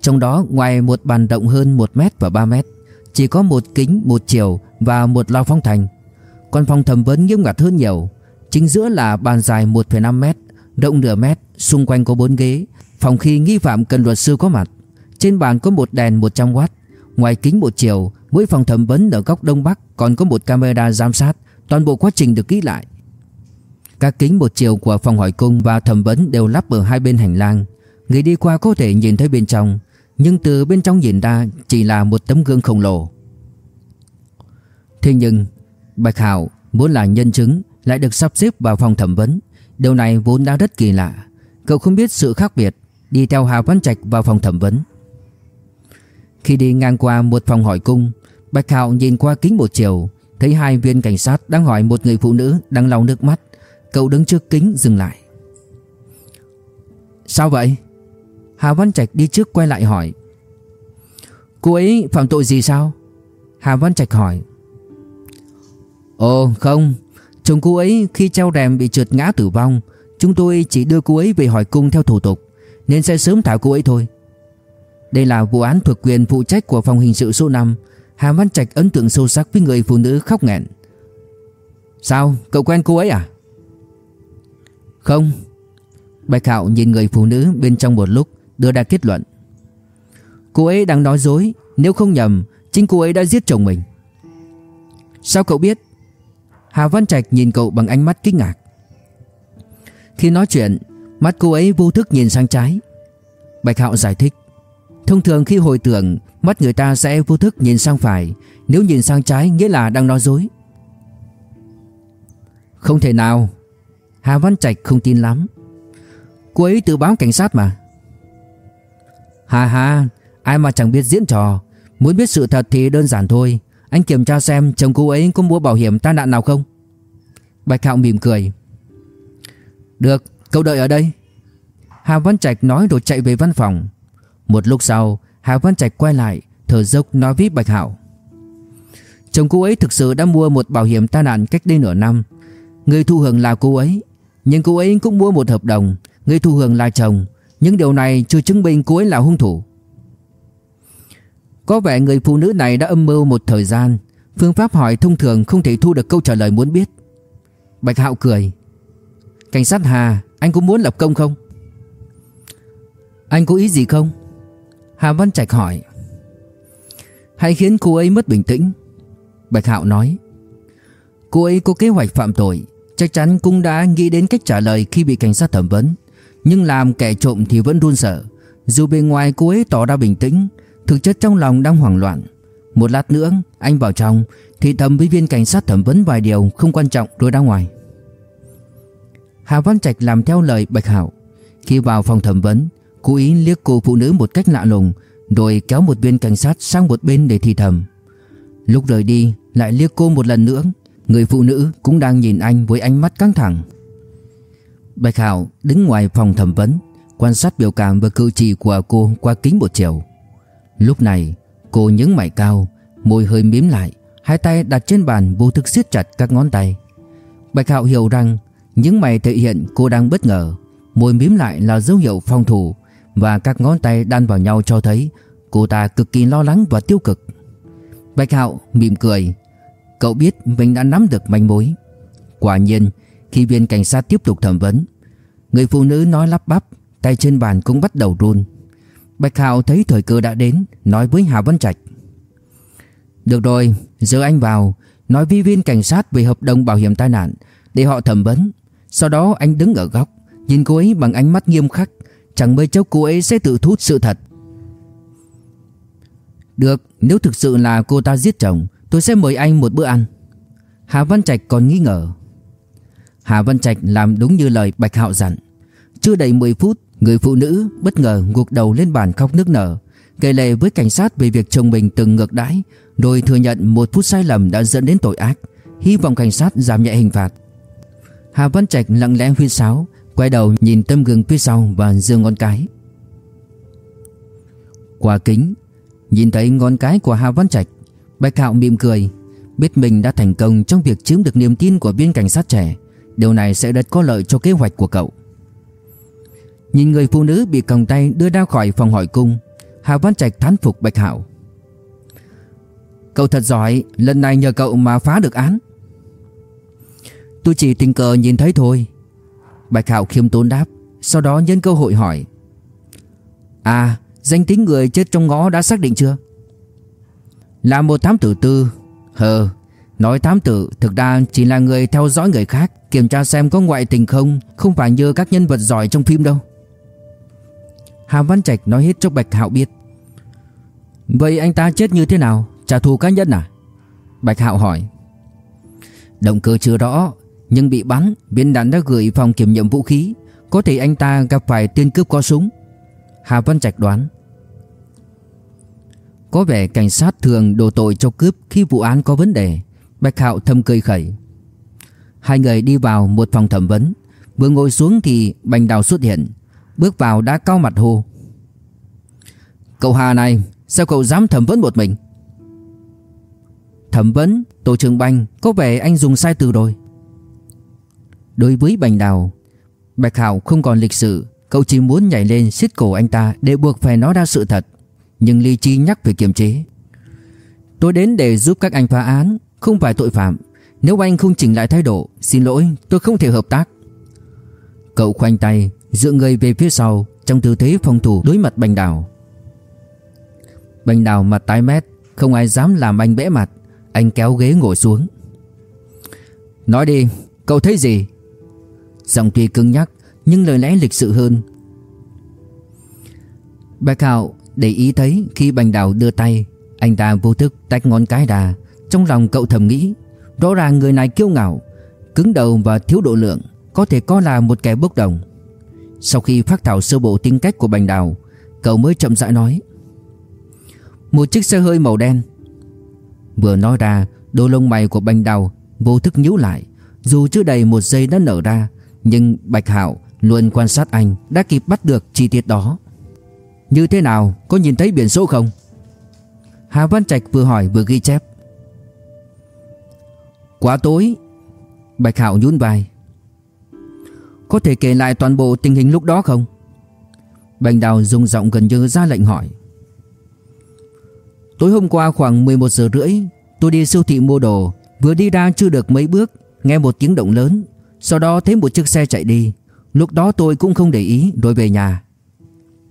Trong đó ngoài một bàn rộng hơn 1 mét và 3 mét Chỉ có một kính, một chiều và một lao phong thành Còn phòng thẩm vấn nghiêm ngặt hơn nhiều Chính giữa là bàn dài 1,5 mét Rộng nửa mét Xung quanh có 4 ghế. Phòng khi nghi phạm cần luật sư có mặt, Trên bàn có một đèn 100W Ngoài kính một chiều, Mỗi phòng thẩm vấn ở góc đông bắc Còn có một camera giám sát. Toàn bộ quá trình được ghi lại. Các kính một chiều của phòng hỏi cung và thẩm vấn Đều lắp ở hai bên hành lang. Người đi qua có thể nhìn thấy bên trong, Nhưng từ bên trong nhìn ra Chỉ là một tấm gương khổng lồ. Thế nhưng, Bạch Hảo muốn là nhân chứng Lại được sắp xếp vào phòng thẩm vấn. Điều này vốn đã rất kỳ lạ. Cậu không biết sự khác biệt Đi theo Hà Văn Trạch vào phòng thẩm vấn. Khi đi ngang qua một phòng hỏi cung, Bạch Hạo nhìn qua kính một chiều, Thấy hai viên cảnh sát đang hỏi một người phụ nữ Đang lau nước mắt. Cậu đứng trước kính dừng lại. Sao vậy? Hà Văn Trạch đi trước quay lại hỏi. Cô ấy phạm tội gì sao? Hà Văn Trạch hỏi. Ồ, không. Chồng cô ấy khi treo rèm bị trượt ngã tử vong, Chúng tôi chỉ đưa cô ấy về hỏi cung theo thủ tục. Nên sẽ sớm thả cô ấy thôi. Đây là vụ án thuộc quyền phụ trách của phòng hình sự số 5 Hà Văn Trạch ấn tượng sâu sắc với người phụ nữ khóc nghẹn. Sao? Cậu quen cô ấy à? Không. Bạch Hạo nhìn người phụ nữ bên trong một lúc, Đưa ra kết luận. Cô ấy đang nói dối, Nếu không nhầm, Chính cô ấy đã giết chồng mình. Sao cậu biết? Hà Văn Trạch nhìn cậu bằng ánh mắt kinh ngạc. Khi nói chuyện Mắt cô ấy vô thức nhìn sang trái. Bạch Hạo giải thích, Thông thường khi hồi tưởng, Mắt người ta sẽ vô thức nhìn sang phải, Nếu nhìn sang trái nghĩa là đang nói dối. Không thể nào, Hà Văn Trạch không tin lắm. Cô ấy tự báo cảnh sát mà. Hà hà Ai mà chẳng biết diễn trò. Muốn biết sự thật thì đơn giản thôi. Anh kiểm tra xem chồng cô ấy có mua bảo hiểm tai nạn nào không? Bạch Hạo mỉm cười. Được cậu đợi ở đây. Hà Văn Trạch nói rồi chạy về văn phòng. Một lúc sau, Hà Văn Trạch quay lại, Thở dốc nói với Bạch Hạo. Chồng cô ấy thực sự đã mua một bảo hiểm tai nạn cách đây nửa năm. Người thu hưởng là cô ấy, Nhưng cô ấy cũng mua một hợp đồng. Người thu hưởng là chồng, Nhưng điều này chưa chứng minh cô ấy là hung thủ. Có vẻ người phụ nữ này đã âm mưu một thời gian. Phương pháp hỏi thông thường không thể thu được câu trả lời muốn biết. Bạch Hạo cười. Cảnh sát Hà, Anh có muốn lập công không? Anh có ý gì không? Hà Văn Trạch hỏi. Hãy khiến cô ấy mất bình tĩnh, Bạch Hạo nói. Cô ấy có kế hoạch phạm tội, Chắc chắn cũng đã nghĩ đến cách trả lời khi bị cảnh sát thẩm vấn. Nhưng làm kẻ trộm thì vẫn run sợ. Dù bề ngoài cô ấy tỏ ra bình tĩnh, Thực chất trong lòng đang hoảng loạn. Một lát nữa, anh vào trong, Thì thầm với viên cảnh sát thẩm vấn vài điều không quan trọng rồi ra ngoài. Hà Văn Trạch làm theo lời Bạch Hạo. Khi vào phòng thẩm vấn Cố ý liếc cô phụ nữ một cách lạ lùng, Rồi kéo một viên cảnh sát sang một bên để thì thầm. Lúc rời đi, lại liếc cô một lần nữa. Người phụ nữ cũng đang nhìn anh với ánh mắt căng thẳng. Bạch Hạo đứng ngoài phòng thẩm vấn, Quan sát biểu cảm và cử chỉ của cô qua kính một chiều. Lúc này, cô nhướng mày cao, Môi hơi mím lại, Hai tay đặt trên bàn vô thức siết chặt các ngón tay. Bạch Hạo hiểu rằng những mày thể hiện cô đang bất ngờ. Môi mím lại là dấu hiệu phòng thủ Và các ngón tay đan vào nhau cho thấy Cô ta cực kỳ lo lắng và tiêu cực. Bạch Hạo mỉm cười. Cậu biết mình đã nắm được manh mối. Quả nhiên, Khi viên cảnh sát tiếp tục thẩm vấn, Người phụ nữ nói lắp bắp, Tay trên bàn cũng bắt đầu run. Bạch Hạo thấy thời cơ đã đến, Nói với Hà Văn Trạch. Được rồi, giờ anh vào, Nói với viên cảnh sát về hợp đồng bảo hiểm tai nạn Để họ thẩm vấn. Sau đó anh đứng ở góc, Nhìn cô ấy bằng ánh mắt nghiêm khắc, Chẳng mấy chốc cô ấy sẽ tự thút sự thật. Được, Nếu thực sự là cô ta giết chồng, Tôi sẽ mời anh một bữa ăn. Hà Văn Trạch còn nghi ngờ. Hà Văn Trạch làm đúng như lời Bạch Hạo dặn. Chưa đầy 10 phút, Người phụ nữ bất ngờ gục đầu lên bàn khóc nức nở, Kể lệ với cảnh sát về việc chồng mình từng ngược đãi, Rồi thừa nhận một phút sai lầm đã dẫn đến tội ác, Hy vọng cảnh sát giảm nhẹ hình phạt. Hà Văn Trạch lặng lẽ huyết sáo, Quay đầu nhìn tấm gương phía sau và giơ ngón cái. Qua kính, Nhìn thấy ngón cái của Hà Văn Trạch, Bạch Hạo mỉm cười, Biết mình đã thành công trong việc chiếm được niềm tin của viên cảnh sát trẻ, Điều này sẽ rất có lợi cho kế hoạch của cậu. Nhìn người phụ nữ bị còng tay đưa ra khỏi phòng hỏi cung, Hà Văn Trạch thán phục Bạch Hạo. Cậu thật giỏi, Lần này nhờ cậu mà phá được án. Tôi chỉ tình cờ nhìn thấy thôi. Bạch Hạo khiêm tốn đáp, Sau đó nhân cơ hội hỏi. À danh tính người chết trong ngõ đã xác định chưa? Là một thám tử tư. Hờ, Nói thám tử thực ra chỉ là người theo dõi người khác, Kiểm tra xem có ngoại tình không Không phải như các nhân vật giỏi trong phim đâu. Hà Văn Trạch nói hết cho Bạch Hạo biết. Vậy anh ta chết như thế nào? Trả thù cá nhân à? Bạch Hạo hỏi. Động cơ chưa rõ nhưng bị bắn, Viên đạn đã gửi phòng kiểm nghiệm vũ khí. Có thể anh ta gặp phải tên cướp có súng. Hà Văn Trạch đoán. Có vẻ cảnh sát thường đổ tội cho cướp Khi vụ án có vấn đề. Bạch Hạo thâm cười khẩy. Hai người đi vào một phòng thẩm vấn. Vừa ngồi xuống thì Bành Đào xuất hiện. Bước vào đã cao mặt hô. Cậu Hà này, Sao cậu dám thẩm vấn một mình? Thẩm vấn, Tổ trưởng Bành, Có vẻ anh dùng sai từ rồi. Đối với Bành Đào, Bạch Hảo không còn lịch sự, Cậu chỉ muốn nhảy lên xiết cổ anh ta Để buộc phải nói ra sự thật. Nhưng Ly Chi nhắc về kiềm chế. Tôi đến để giúp các anh phá án, Không phải tội phạm. Nếu anh không chỉnh lại thái độ, Xin lỗi, tôi không thể hợp tác. Cậu khoanh tay, Dựa người về phía sau, Trong tư thế phòng thủ đối mặt Bành Đào. Bành Đào mặt tái mét, Không ai dám làm anh bẽ mặt. Anh kéo ghế ngồi xuống. Nói đi, Cậu thấy gì? Giọng tuy cứng nhắc, Nhưng lời lẽ lịch sự hơn. Bạch Hạo để ý thấy khi Bành Đào đưa tay, Anh ta vô thức tách ngón cái đà Trong lòng cậu thầm nghĩ, Rõ ràng người này kiêu ngạo, Cứng đầu và thiếu độ lượng, Có thể có là một kẻ bốc đồng. Sau khi phát thảo sơ bộ tính cách của Bành Đào, Cậu mới chậm rãi nói, Một chiếc xe hơi màu đen. Vừa nói ra, Đôi lông mày của Bành Đào vô thức nhíu lại, Dù chưa đầy một giây đã nở ra nhưng Bạch Hạo luôn quan sát anh Đã kịp bắt được chi tiết đó. Như thế nào, Có nhìn thấy biển số không? Hà Văn Trạch vừa hỏi vừa ghi chép. Quá tối. Bạch Hạo nhún vai. Có thể kể lại toàn bộ tình hình lúc đó không? Bành đào dùng giọng gần như ra lệnh hỏi. Tối hôm qua khoảng 11 giờ rưỡi, Tôi đi siêu thị mua đồ, Vừa đi ra chưa được mấy bước, Nghe một tiếng động lớn. Sau đó thấy một chiếc xe chạy đi Lúc đó tôi cũng không để ý rồi về nhà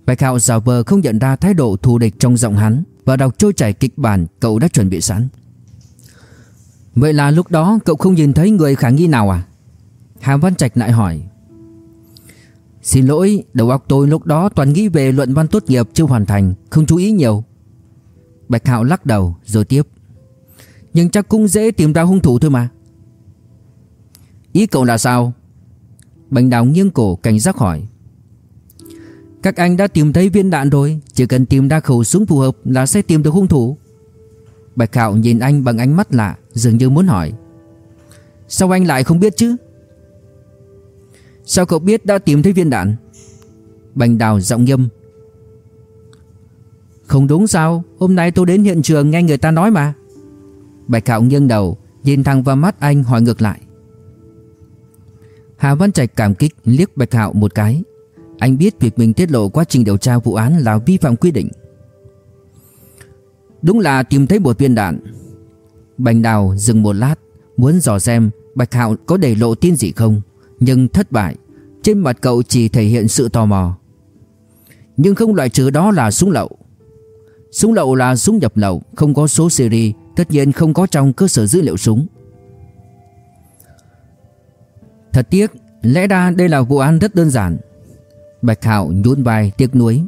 Bạch Hạo giả vờ không nhận ra thái độ thù địch trong giọng hắn Và đọc trôi chảy kịch bản cậu đã chuẩn bị sẵn Vậy là lúc đó cậu không nhìn thấy người khả nghi nào à Hà Văn Trạch lại hỏi Xin lỗi, đầu óc tôi lúc đó toàn nghĩ về luận văn tốt nghiệp chưa hoàn thành, không chú ý nhiều. Bạch Hạo lắc đầu rồi tiếp. Nhưng chắc cũng dễ tìm ra hung thủ thôi mà. Ý cậu là sao? Bành đào nghiêng cổ cảnh giác hỏi. Các anh đã tìm thấy viên đạn rồi, chỉ cần tìm ra khẩu súng phù hợp là sẽ tìm được hung thủ. Bạch Hạo nhìn anh bằng ánh mắt lạ, dường như muốn hỏi. Sao anh lại không biết chứ? Sao cậu biết đã tìm thấy viên đạn Bành đào giọng nghiêm Không đúng sao Hôm nay tôi đến hiện trường nghe người ta nói mà Bạch Hạo nghiêng đầu Nhìn thẳng vào mắt anh hỏi ngược lại Hà Văn Trạch cảm kích liếc Bạch Hạo một cái. Anh biết việc mình tiết lộ quá trình điều tra vụ án là vi phạm quy định. Đúng là tìm thấy một viên đạn. Bành Đào dừng một lát, Muốn dò xem Bạch Hạo có để lộ tin gì không, Nhưng thất bại. Trên mặt cậu chỉ thể hiện sự tò mò. Nhưng không loại trừ đó là súng lậu. Súng lậu là súng nhập lậu, Không có số series, Tất nhiên không có trong cơ sở dữ liệu súng. Thật tiếc, Lẽ ra đây là vụ án rất đơn giản. Bạch Hạo nhún vai tiếc nuối.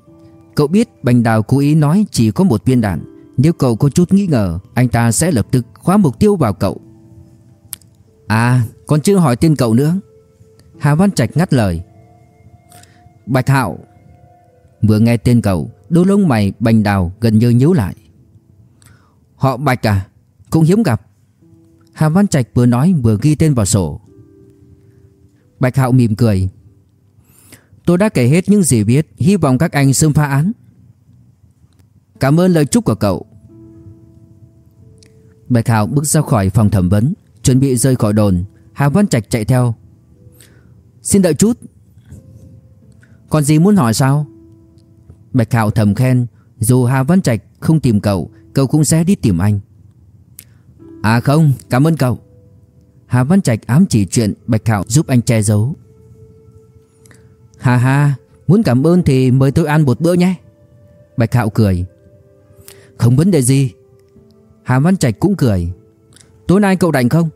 Cậu biết Bành Đào cố ý nói chỉ có một viên đạn. Nếu cậu có chút nghi ngờ, Anh ta sẽ lập tức khóa mục tiêu vào cậu. À còn chưa hỏi tên cậu nữa. Hà Văn Trạch ngắt lời. Bạch Hạo, Vừa nghe tên cậu, Đôi lông mày Bành Đào gần như nhíu lại. Họ Bạch à Cũng hiếm gặp. Hà Văn Trạch vừa nói vừa ghi tên vào sổ. Bạch Hạo mỉm cười. Tôi đã kể hết những gì biết, Hy vọng các anh sớm phá án. Cảm ơn lời chúc của cậu. Bạch Hạo bước ra khỏi phòng thẩm vấn, Chuẩn bị rời khỏi đồn. Hà Văn Trạch chạy theo. Xin đợi chút. Còn gì muốn hỏi sao? Bạch Hạo thầm khen. Dù Hà Văn Trạch không tìm cậu Cậu cũng sẽ đi tìm anh. À không, cảm ơn cậu. Hà Văn Trạch ám chỉ chuyện Bạch Hạo giúp anh che giấu. Hà hà Muốn cảm ơn thì mời tôi ăn một bữa nhé. Bạch Hạo cười. Không vấn đề gì. Hà Văn Trạch cũng cười. Tối nay cậu rảnh không?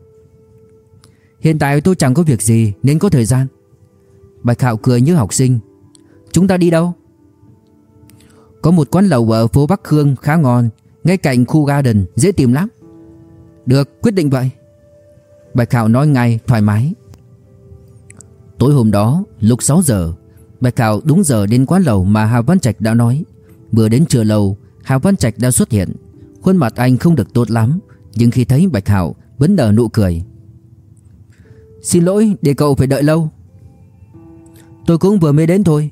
Hiện tại tôi chẳng có việc gì nên có thời gian. Bạch Hạo cười như học sinh. Chúng ta đi đâu? Có một quán lẩu ở phố Bắc Khương khá ngon, Ngay cạnh khu garden, dễ tìm lắm. Được, quyết định vậy. Bạch Hạo nói ngay thoải mái. Tối hôm đó, lúc 6 giờ, Bạch Hạo đúng giờ đến quán lẩu mà Hà Văn Trạch đã nói. Vừa đến chưa lâu, Hà Văn Trạch đã xuất hiện. Khuôn mặt anh không được tốt lắm, Nhưng khi thấy Bạch Hạo vẫn nở nụ cười. Xin lỗi, để cậu phải đợi lâu. Tôi cũng vừa mới đến thôi.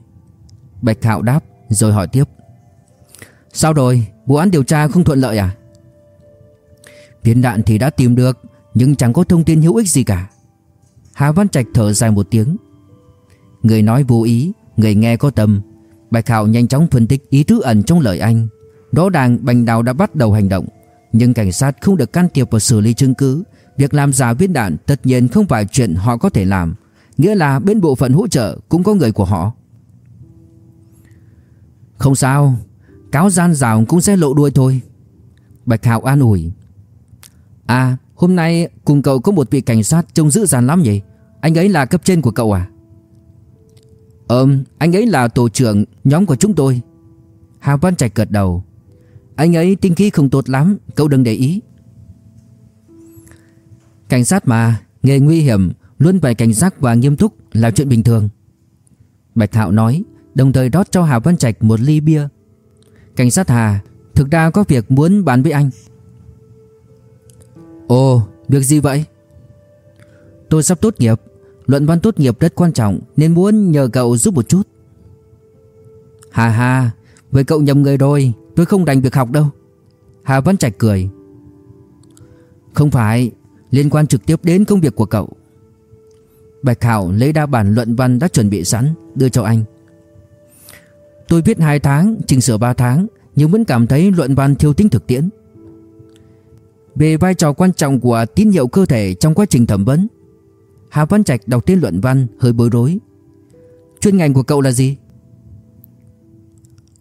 Bạch Hạo đáp, rồi hỏi tiếp. Sao rồi? Vụ án điều tra không thuận lợi à? Viên đạn thì đã tìm được nhưng chẳng có thông tin hữu ích gì cả. Hà Văn Trạch thở dài một tiếng. Người nói vô ý, Người nghe có tâm. Bạch Hạo nhanh chóng phân tích ý tứ ẩn trong lời anh. Rõ ràng Bành Đào đã bắt đầu hành động, Nhưng cảnh sát không được can thiệp vào xử lý chứng cứ. Việc làm giả viên đạn tất nhiên không phải chuyện họ có thể làm. Nghĩa là bên bộ phận hỗ trợ cũng có người của họ. Không sao, Cáo gian rào cũng sẽ lộ đuôi thôi. Bạch Hạo an ủi. À hôm nay cùng cậu có một vị cảnh sát trông dữ dằn lắm nhỉ? Anh ấy là cấp trên của cậu à? Ờ anh ấy là tổ trưởng nhóm của chúng tôi. Hà Văn Trạch gật đầu. Anh ấy tinh khí không tốt lắm, Cậu đừng để ý. Cảnh sát mà, Nghề nguy hiểm, Luôn phải cảnh giác và nghiêm túc Là chuyện bình thường. Bạch Hạo nói, Đồng thời rót cho Hà Văn Trạch một ly bia. Cảnh sát Hà, Thực ra có việc muốn bàn với anh. Ồ, việc gì vậy? Tôi sắp tốt nghiệp. Luận văn tốt nghiệp rất quan trọng, Nên muốn nhờ cậu giúp một chút. Hà hà Với cậu nhầm người rồi. Tôi không đành việc học đâu. Hà Văn Trạch cười. Không phải, Liên quan trực tiếp đến công việc của cậu. Bạch Hảo lấy đa bản luận văn đã chuẩn bị sẵn, Đưa cho anh. Tôi viết 2 tháng, Chỉnh sửa 3 tháng, Nhưng vẫn cảm thấy luận văn thiếu tính thực tiễn. Về vai trò quan trọng của tín hiệu cơ thể Trong quá trình thẩm vấn. Hà Văn Trạch đọc tên luận văn hơi bối rối. Chuyên ngành của cậu là gì?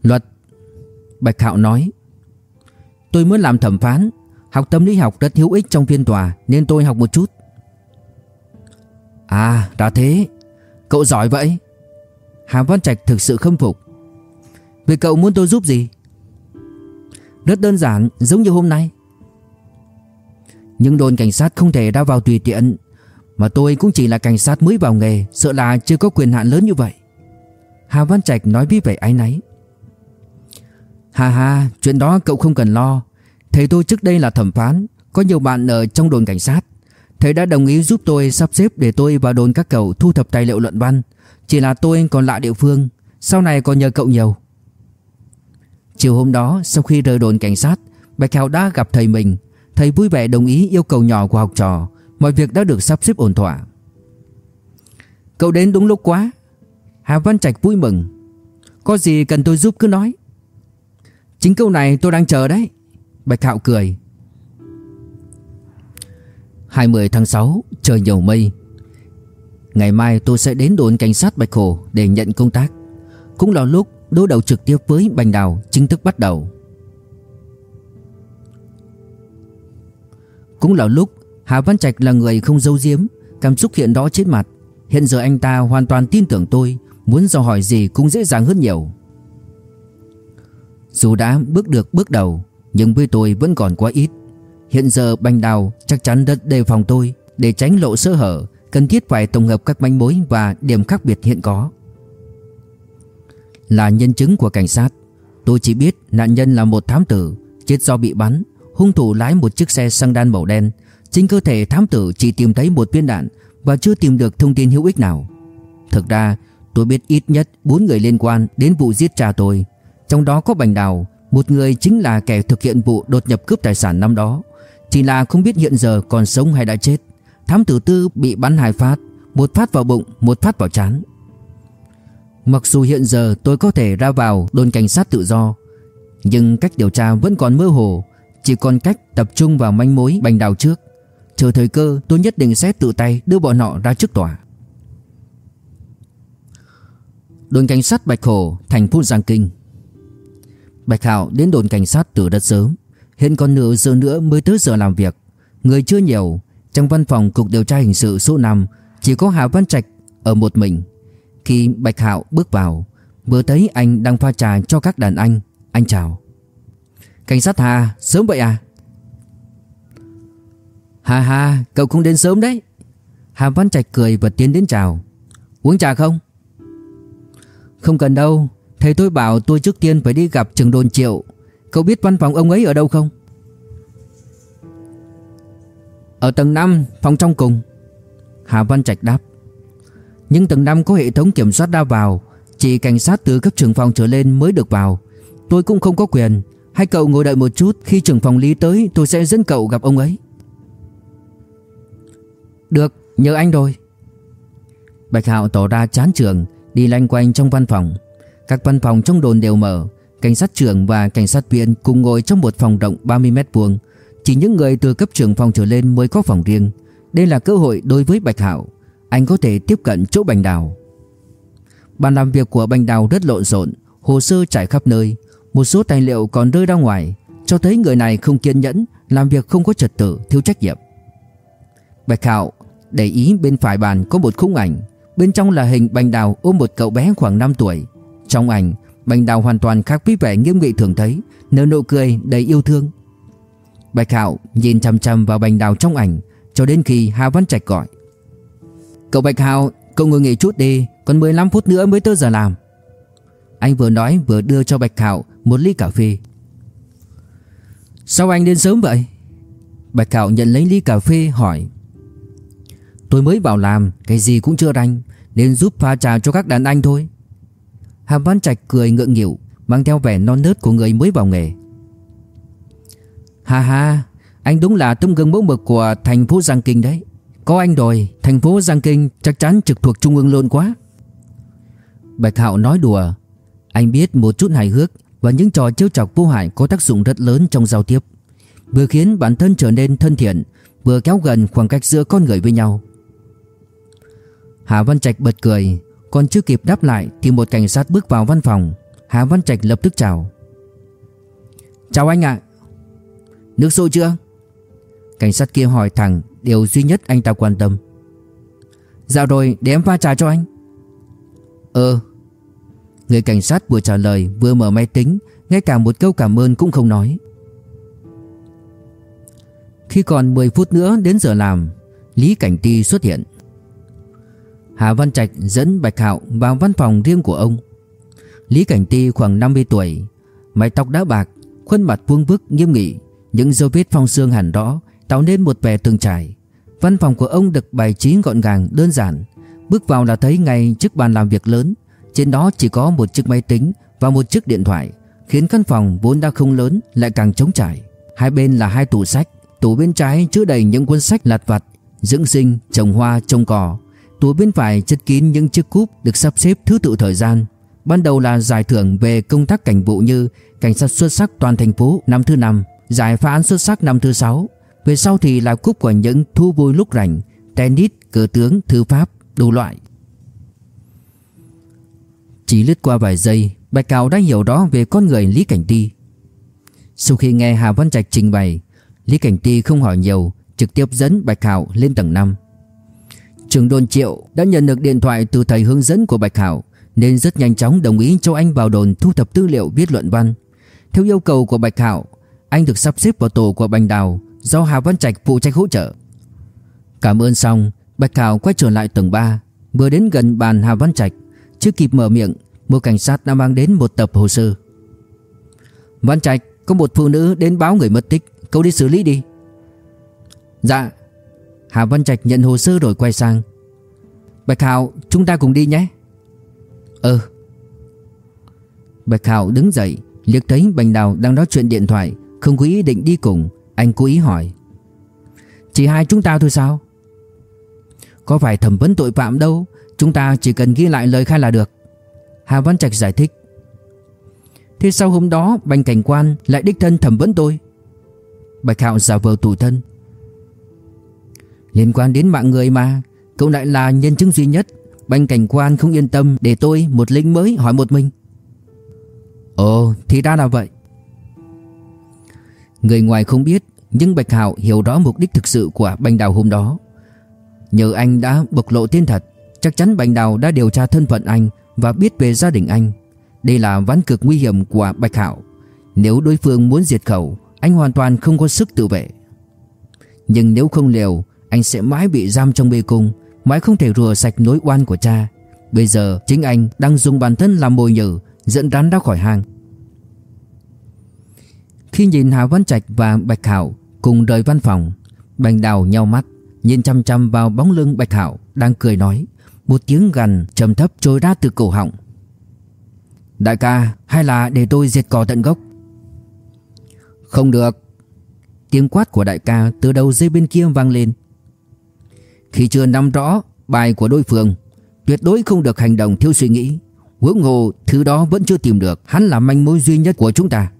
Luật. Bạch Hạo nói. Tôi muốn làm thẩm phán. Học tâm lý học rất hữu ích trong phiên tòa, Nên tôi học một chút. À đã thế. Cậu giỏi vậy. Hà Văn Trạch thực sự khâm phục. Vậy cậu muốn tôi giúp gì? Rất đơn giản, giống như hôm nay. Nhưng đồn cảnh sát không thể ra vào tùy tiện. Mà tôi cũng chỉ là cảnh sát mới vào nghề, Sợ là chưa có quyền hạn lớn như vậy. Hà Văn Trạch nói với vẻ ái náy. Hà hà chuyện đó cậu không cần lo. Thầy tôi trước đây là thẩm phán, Có nhiều bạn ở trong đồn cảnh sát. Thầy đã đồng ý giúp tôi sắp xếp để tôi vào đồn các cậu thu thập tài liệu luận văn. Chỉ là tôi còn lạ địa phương, Sau này còn nhờ cậu nhiều. Chiều hôm đó, sau khi rời đồn cảnh sát, Bạch Hào đã gặp thầy mình. Thầy vui vẻ đồng ý yêu cầu nhỏ của học trò. Mọi việc đã được sắp xếp ổn thỏa. Cậu đến đúng lúc quá. Hà Văn Trạch vui mừng. Có gì cần tôi giúp cứ nói. Chính câu này tôi đang chờ đấy. Bạch Hạo cười. 20 tháng 6 Trời nhiều mây. Ngày mai tôi sẽ đến đồn cảnh sát Bạch Hồ để nhận công tác. Cũng là lúc đối đầu trực tiếp với Bành Đào chính thức bắt đầu. Cũng là lúc, Hà Văn Trạch là người không giấu giếm, Cảm xúc hiện đó trên mặt. Hiện giờ anh ta hoàn toàn tin tưởng tôi, Muốn dò hỏi gì cũng dễ dàng hơn nhiều. Dù đã bước được bước đầu, Nhưng với tôi vẫn còn quá ít. Hiện giờ Bành Đào chắc chắn rất đề phòng tôi Để tránh lộ sơ hở, Cần thiết phải tổng hợp các manh mối và điểm khác biệt hiện có. Là nhân chứng của cảnh sát, Tôi chỉ biết nạn nhân là một thám tử, Chết do bị bắn. Hung thủ lái một chiếc xe xăng đan màu đen. Trên cơ thể thám tử chỉ tìm thấy một viên đạn Và chưa tìm được thông tin hữu ích nào. Thực ra tôi biết ít nhất 4 người liên quan đến vụ giết cha tôi. Trong đó có Bành Đào Một người chính là kẻ thực hiện vụ đột nhập cướp tài sản năm đó. Chỉ là không biết hiện giờ còn sống hay đã chết. Thám tử tư bị bắn hai phát Một phát vào bụng, một phát vào trán. Mặc dù hiện giờ tôi có thể ra vào đồn cảnh sát tự do Nhưng cách điều tra vẫn còn mơ hồ. Chỉ còn cách tập trung vào manh mối bành đào trước. Chờ thời cơ tôi nhất định sẽ tự tay đưa bọn họ ra trước tòa. Đồn cảnh sát Bạch Hồ, thành phố Giang Kinh. Bạch Hạo đến đồn cảnh sát từ rất sớm. Hiện còn nửa giờ nữa mới tới giờ làm việc. Người chưa nhiều Trong văn phòng cục điều tra hình sự số 5 Chỉ có Hà Văn Trạch ở một mình. Khi Bạch Hạo bước vào Vừa thấy anh đang pha trà cho các đàn anh. Anh chào. Cảnh sát Hà, sớm vậy à? Hà hà, cậu cũng đến sớm đấy. Hà Văn Trạch cười và tiến đến chào. Uống trà không? Không cần đâu. Thầy tôi bảo tôi trước tiên phải đi gặp trường đồn triệu. Cậu biết văn phòng ông ấy ở đâu không? Ở tầng 5 phòng trong cùng. Hà Văn Trạch đáp. Nhưng tầng 5 có hệ thống kiểm soát ra vào, Chỉ cảnh sát từ cấp trưởng phòng trở lên mới được vào. Tôi cũng không có quyền. Hai cậu ngồi đợi một chút Khi trưởng phòng lý tới tôi sẽ dẫn cậu gặp ông ấy được, nhờ anh rồi. Bạch Hạo tỏ ra chán trường, đi lanh quanh trong văn phòng. Các văn phòng trong đồn đều mở, cảnh sát trưởng và cảnh sát viên cùng ngồi trong một phòng rộng 30 mét vuông. Chỉ những người từ cấp trưởng phòng trở lên mới có phòng riêng. Đây là cơ hội đối với Bạch Hạo, anh có thể tiếp cận chỗ Bành Đào. Bàn làm việc của Bành Đào rất lộn xộn, hồ sơ trải khắp nơi, một số tài liệu còn rơi ra ngoài, cho thấy người này không kiên nhẫn, làm việc không có trật tự, thiếu trách nhiệm. Bạch Hạo để ý bên phải bàn có một khung ảnh Bên trong là hình Bành Đào ôm một cậu bé khoảng 5 tuổi. Trong ảnh Bành Đào hoàn toàn khác với vẻ nghiêm nghị thường thấy Nở nụ cười đầy yêu thương. Bạch Hạo nhìn chăm chăm vào Bành Đào trong ảnh Cho đến khi Hà Văn Trạch gọi. Cậu Bạch Hạo Cậu ngồi nghỉ chút đi Còn 15 phút nữa mới tới giờ làm. Anh vừa nói vừa đưa cho Bạch Hạo Một ly cà phê. Sao anh đến sớm vậy? Bạch Hạo nhận lấy ly cà phê hỏi. Tôi mới vào làm Cái gì cũng chưa rành Nên giúp pha trà cho các đàn anh thôi. Hà Văn Trạch cười ngượng nghịu Mang theo vẻ non nớt của người mới vào nghề. Ha ha, Anh đúng là tấm gương mẫu mực của thành phố Giang Kinh đấy. Có anh rồi Thành phố Giang Kinh chắc chắn trực thuộc trung ương luôn quá. Bạch Hạo nói đùa. Anh biết một chút hài hước Và những trò trêu chọc vô hại có tác dụng rất lớn trong giao tiếp. Vừa khiến bản thân trở nên thân thiện, Vừa kéo gần khoảng cách giữa con người với nhau. Hà Văn Trạch bật cười, Còn chưa kịp đáp lại Thì một cảnh sát bước vào văn phòng. Hà Văn Trạch lập tức chào. Chào anh ạ. Nước sôi chưa? Cảnh sát kia hỏi thẳng, Điều duy nhất anh ta quan tâm. Dạ rồi, để em pha trà cho anh. Ờ. Người cảnh sát vừa trả lời vừa mở máy tính Ngay cả một câu cảm ơn cũng không nói Khi còn 10 phút nữa đến giờ làm Lý Cảnh Ti xuất hiện Hà Văn Trạch dẫn Bạch Hạo vào văn phòng riêng của ông. Lý Cảnh Ti khoảng 50 tuổi, mái tóc đã bạc, khuôn mặt vuông vức nghiêm nghị, những dấu vết phong xương hẳn rõ, tạo nên một vẻ từng trải. Văn phòng của ông được bài trí gọn gàng, đơn giản. Bước vào là thấy ngay chiếc bàn làm việc lớn, trên đó chỉ có một chiếc máy tính và một chiếc điện thoại, khiến căn phòng vốn đã không lớn lại càng trống trải. Hai bên là hai tủ sách, tủ bên trái chứa đầy những cuốn sách lặt vặt, dưỡng sinh, trồng hoa, trồng cỏ, Tủ bên phải chất kín những chiếc cúp được sắp xếp thứ tự thời gian. Ban đầu là giải thưởng về công tác cảnh vụ như cảnh sát xuất sắc toàn thành phố năm thứ năm, giải phá án xuất sắc năm thứ sáu. Về sau thì là cúp của những thu vui lúc rảnh, tennis, cờ tướng, thư pháp. đủ loại chỉ lướt qua vài giây Bạch cao đã hiểu rõ về con người Lý Cảnh Ti. Sau khi nghe Hà Văn Trạch trình bày, Lý Cảnh Ti không hỏi nhiều, Trực tiếp dẫn Bạch Hạo lên tầng 5 Trường đồn Triệu đã nhận được điện thoại từ thầy hướng dẫn của Bạch Hạo Nên rất nhanh chóng đồng ý cho anh vào đồn thu thập tư liệu viết luận văn. Theo yêu cầu của Bạch Hạo Anh được sắp xếp vào tổ của Bành Đào Do Hà Văn Trạch phụ trách hỗ trợ. Cảm ơn xong Bạch Hạo quay trở lại tầng 3 Vừa đến gần bàn Hà Văn Trạch. Chưa kịp mở miệng, Một cảnh sát đã mang đến một tập hồ sơ. Văn Trạch, Có một phụ nữ đến báo người mất tích, Cậu đi xử lý đi. Dạ. Hà Văn Trạch nhận hồ sơ rồi quay sang. Bạch Hạo, chúng ta cùng đi nhé. Ừ Bạch Hạo đứng dậy, liếc thấy Bành Đào đang nói chuyện điện thoại, Không có ý định đi cùng, Anh cố ý hỏi. Chỉ hai chúng ta thôi sao? Có phải thẩm vấn tội phạm đâu Chúng ta chỉ cần ghi lại lời khai là được. Hà Văn Trạch giải thích. Thế sau hôm đó, Bành cảnh quan lại đích thân thẩm vấn tôi. Bạch Hạo giả vờ tủ thân. Liên quan đến mạng người mà, Cậu lại là nhân chứng duy nhất. Bành cảnh quan không yên tâm Để tôi một lính mới hỏi một mình. Ồ, thì ra là vậy. Người ngoài không biết, Nhưng Bạch Hạo hiểu rõ mục đích thực sự của Bành Đào hôm đó. Nhờ anh đã bộc lộ tên thật. Chắc chắn Bành Đào đã điều tra thân phận anh Và biết về gia đình anh. Đây là ván cực nguy hiểm của Bạch Hạo. Nếu đối phương muốn diệt khẩu, Anh hoàn toàn không có sức tự vệ. Nhưng nếu không liều, Anh sẽ mãi bị giam trong bê cung, Mãi không thể rửa sạch nỗi oan của cha. Bây giờ chính anh đang dùng bản thân làm mồi nhử, Dẫn rắn ra khỏi hang. Khi nhìn Hà Văn Trạch và Bạch Hảo Cùng rời văn phòng Bành đào nhau mắt, Nhìn chăm chăm vào bóng lưng Bạch Hảo Đang cười nói. Một tiếng gằn trầm thấp trôi ra từ cổ họng. Đại ca, hay là để tôi diệt cỏ tận gốc? Không được. Tiếng quát của đại ca từ đầu dây bên kia vang lên. Khi chưa nắm rõ bài của đối phương, Tuyệt đối không được hành động thiếu suy nghĩ. Huống hồ, thứ đó vẫn chưa tìm được. Hắn là manh mối duy nhất của chúng ta.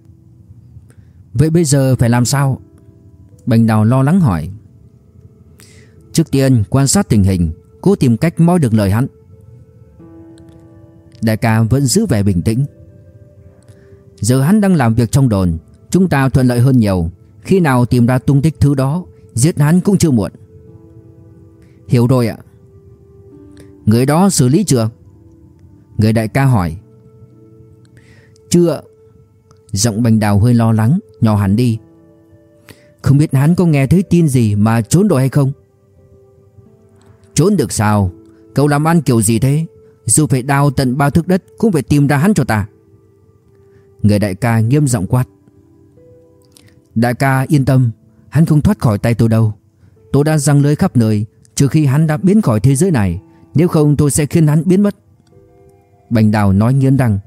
Vậy bây giờ phải làm sao? Bành đào lo lắng hỏi. Trước tiên quan sát tình hình Cố tìm cách moi được lời hắn. Đại ca vẫn giữ vẻ bình tĩnh. Giờ hắn đang làm việc trong đồn, Chúng ta thuận lợi hơn nhiều. Khi nào tìm ra tung tích thứ đó, Giết hắn cũng chưa muộn. Hiểu rồi ạ. Người đó xử lý chưa? Người đại ca hỏi. Chưa Giọng bành đào hơi lo lắng, Nhỏ hẳn đi. Không biết hắn có nghe thấy tin gì mà trốn rồi hay không? Trốn được sao? Cậu làm ăn kiểu gì thế? Dù phải đào tận bao thước đất Cũng phải tìm ra hắn cho ta. Người đại ca nghiêm giọng quát. Đại ca yên tâm, Hắn không thoát khỏi tay tôi đâu. Tôi đã răng lưới khắp nơi Trừ khi hắn đã biến khỏi thế giới này. Nếu không tôi sẽ khiến hắn biến mất. Bành đào nói nghiến răng.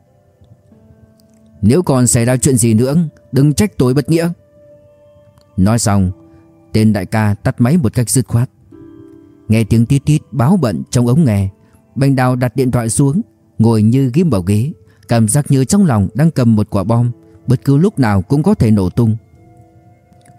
Nếu còn xảy ra chuyện gì nữa, Đừng trách tôi bất nghĩa. Nói xong, Tên đại ca tắt máy một cách dứt khoát. Nghe tiếng tít tít báo bận trong ống nghe. Bành đào đặt điện thoại xuống, Ngồi như ghim vào ghế. Cảm giác như trong lòng đang cầm một quả bom, Bất cứ lúc nào cũng có thể nổ tung.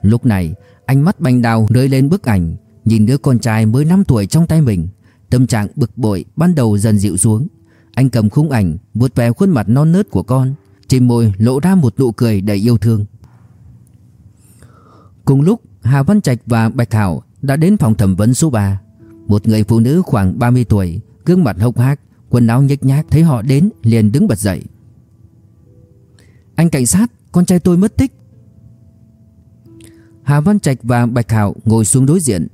Lúc này, Ánh mắt bành đào rơi lên bức ảnh, Nhìn đứa con trai mới 5 tuổi trong tay mình. Tâm trạng bực bội ban đầu dần dịu xuống. Anh cầm khung ảnh, vuốt về khuôn mặt non nớt của con, Trên môi lộ ra một nụ cười đầy yêu thương. Cùng lúc, Hà Văn Trạch và Bạch Hảo đã đến phòng thẩm vấn số 3 một người phụ nữ khoảng 30 tuổi, Gương mặt hốc hác, Quần áo nhếch nhác thấy họ đến liền đứng bật dậy. Anh cảnh sát, Con trai tôi mất tích. Hà Văn Trạch và Bạch Hảo ngồi xuống đối diện.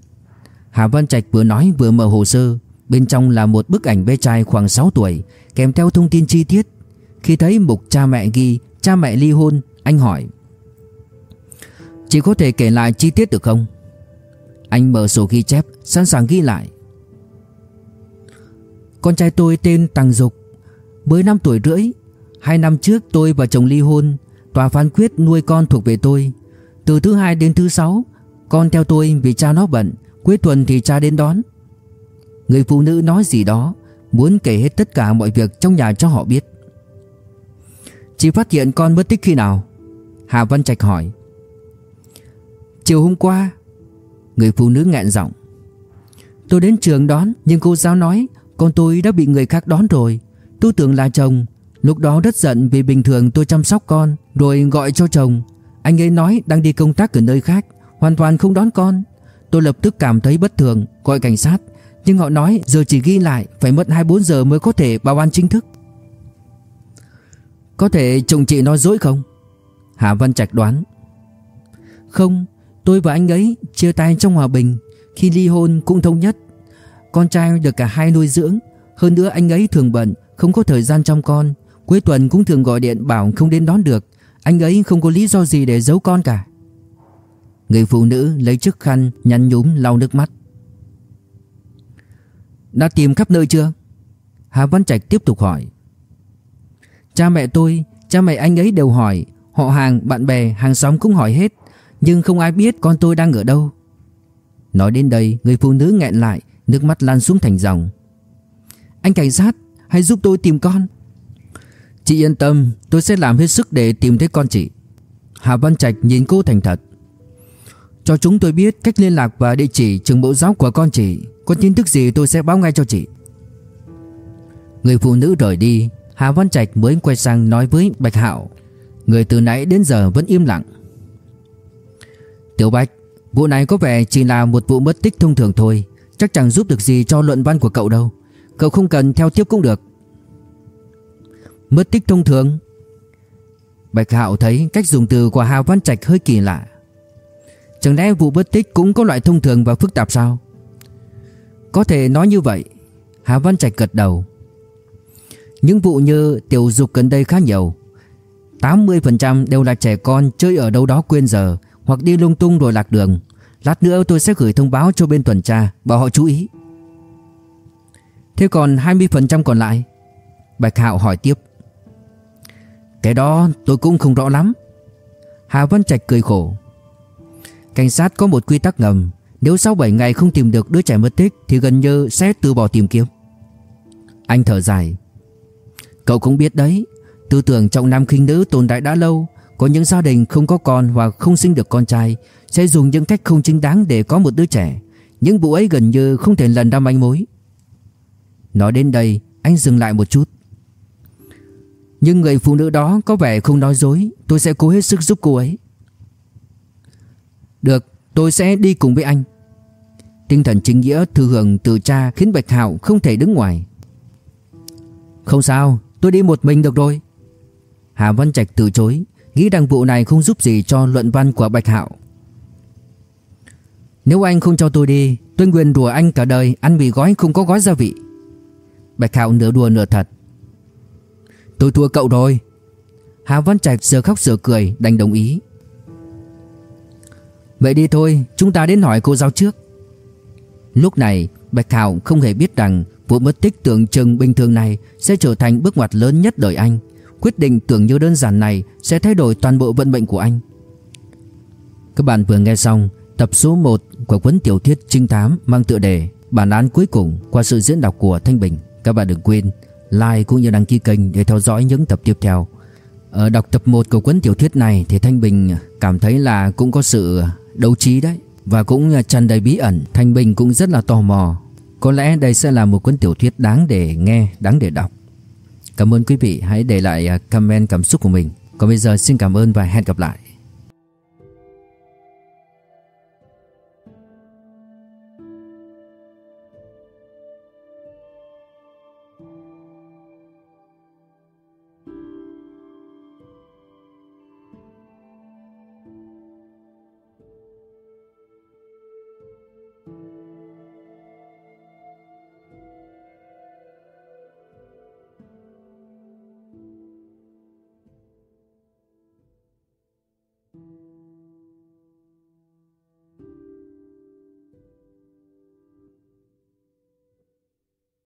Hà Văn Trạch vừa nói vừa mở hồ sơ, Bên trong là một bức ảnh bé trai khoảng 6 tuổi, Kèm theo thông tin chi tiết. Khi thấy mục cha mẹ ghi, Cha mẹ ly hôn, Anh hỏi, Chị có thể kể lại chi tiết được không? Anh mở sổ ghi chép, Sẵn sàng ghi lại. Con trai tôi tên Tăng Dục. Mới 5 tuổi rưỡi, Hai năm trước tôi và chồng ly hôn, Tòa phán quyết nuôi con thuộc về tôi. Từ thứ hai đến thứ sáu, Con theo tôi vì cha nó bận, Cuối tuần thì cha đến đón. Người phụ nữ nói gì đó, Muốn kể hết tất cả mọi việc trong nhà cho họ biết. Chị phát hiện con mất tích khi nào? Hà Văn Trạch hỏi. Chiều hôm qua Người phụ nữ ngẹn giọng Tôi đến trường đón nhưng cô giáo nói con tôi đã bị người khác đón rồi. Tôi tưởng là chồng. Lúc đó rất giận vì bình thường tôi chăm sóc con rồi gọi cho chồng. Anh ấy nói đang đi công tác ở nơi khác, hoàn toàn không đón con. Tôi lập tức cảm thấy bất thường, gọi cảnh sát. Nhưng họ nói giờ chỉ ghi lại phải mất 24 giờ mới có thể báo án chính thức. Có thể chồng chị nói dối không? Hà Văn Trạch đoán. Không, tôi và anh ấy chia tay trong hòa bình, khi ly hôn cũng thống nhất. Con trai được cả hai nuôi dưỡng, hơn nữa anh ấy thường bận, không có thời gian chăm con. Cuối tuần cũng thường gọi điện bảo không đến đón được, anh ấy không có lý do gì để giấu con cả. Người phụ nữ lấy chiếc khăn nhăn nhúm lau nước mắt. Đã tìm khắp nơi chưa? Hà Văn Trạch tiếp tục hỏi. Cha mẹ tôi, cha mẹ anh ấy đều hỏi, họ hàng, bạn bè, hàng xóm cũng hỏi hết, nhưng không ai biết con tôi đang ở đâu. Nói đến đây, người phụ nữ nghẹn lại, nước mắt lan xuống thành dòng. Anh cảnh sát, hãy giúp tôi tìm con. Chị yên tâm, tôi sẽ làm hết sức để tìm thấy con chị. Hà Văn Trạch nhìn cô thành thật. Cho chúng tôi biết cách liên lạc và địa chỉ trường mẫu giáo của con chị. Có tin tức gì tôi sẽ báo ngay cho chị. Người phụ nữ rời đi, Hà Văn Trạch mới quay sang nói với Bạch Hạo. Người từ nãy đến giờ vẫn im lặng. Tiểu Bạch, vụ này có vẻ chỉ là một vụ mất tích thông thường thôi. Chắc chẳng giúp được gì cho luận văn của cậu đâu. Cậu không cần theo tiếp cũng được. Mất tích thông thường? Bạch Hạo thấy cách dùng từ của Hà Văn Trạch hơi kỳ lạ. Chẳng lẽ vụ mất tích cũng có loại thông thường và phức tạp sao? Có thể nói như vậy. Hà Văn Trạch gật đầu. Những vụ như tiểu dục gần đây khá nhiều. 80% đều là trẻ con chơi ở đâu đó quên giờ. Hoặc đi lung tung rồi lạc đường. Lát nữa tôi sẽ gửi thông báo cho bên tuần tra, Bảo họ chú ý. Thế còn 20% còn lại? Bạch Hạo hỏi tiếp. Cái đó tôi cũng không rõ lắm. Hà Văn Trạch cười khổ. Cảnh sát có một quy tắc ngầm, Nếu sau 7 ngày không tìm được đứa trẻ mất tích Thì gần như sẽ từ bỏ tìm kiếm. Anh thở dài. Cậu cũng biết đấy, Tư tưởng trọng nam khinh nữ tồn tại đã lâu có những gia đình không có con hoặc không sinh được con trai, Sẽ dùng những cách không chính đáng để có một đứa trẻ. Những vụ ấy gần như không thể lần ra manh mối. Nói đến đây, Anh dừng lại một chút. Nhưng người phụ nữ đó có vẻ không nói dối, Tôi sẽ cố hết sức giúp cô ấy. Được, tôi sẽ đi cùng với anh. Tinh thần chính nghĩa thư hưởng từ cha Khiến Bạch Hạo không thể đứng ngoài. Không sao, Tôi đi một mình được rồi. Hà Văn Trạch từ chối. Nghĩ rằng vụ này không giúp gì cho luận văn của Bạch Hạo. Nếu anh không cho tôi đi, Tôi nguyện đùa anh cả đời, Ăn mì gói không có gói gia vị. Bạch Hạo nửa đùa nửa thật. Tôi thua cậu rồi. Hà Văn Trạch giờ khóc giờ cười, đành đồng ý. Vậy đi thôi, Chúng ta đến hỏi cô giáo trước. Lúc này, Bạch Hạo không hề biết rằng Vụ mất tích tưởng chừng bình thường này Sẽ trở thành bước ngoặt lớn nhất đời anh. Quyết định tưởng như đơn giản này Sẽ thay đổi toàn bộ vận mệnh của anh Các bạn vừa nghe xong Tập số 1 của cuốn tiểu thuyết trinh thám Mang tựa đề Bản án cuối cùng qua sự diễn đọc của Thanh Bình Các bạn đừng quên like cũng như đăng ký kênh để theo dõi những tập tiếp theo. Ở đọc tập 1 của cuốn tiểu thuyết này thì Thanh Bình cảm thấy là cũng có sự đấu trí đấy và cũng tràn đầy bí ẩn. Thanh Bình cũng rất là tò mò. Có lẽ đây sẽ là một cuốn tiểu thuyết đáng để nghe, đáng để đọc. Cảm ơn quý vị hãy để lại à, comment cảm xúc của mình. Còn bây giờ, xin cảm ơn và hẹn gặp lại.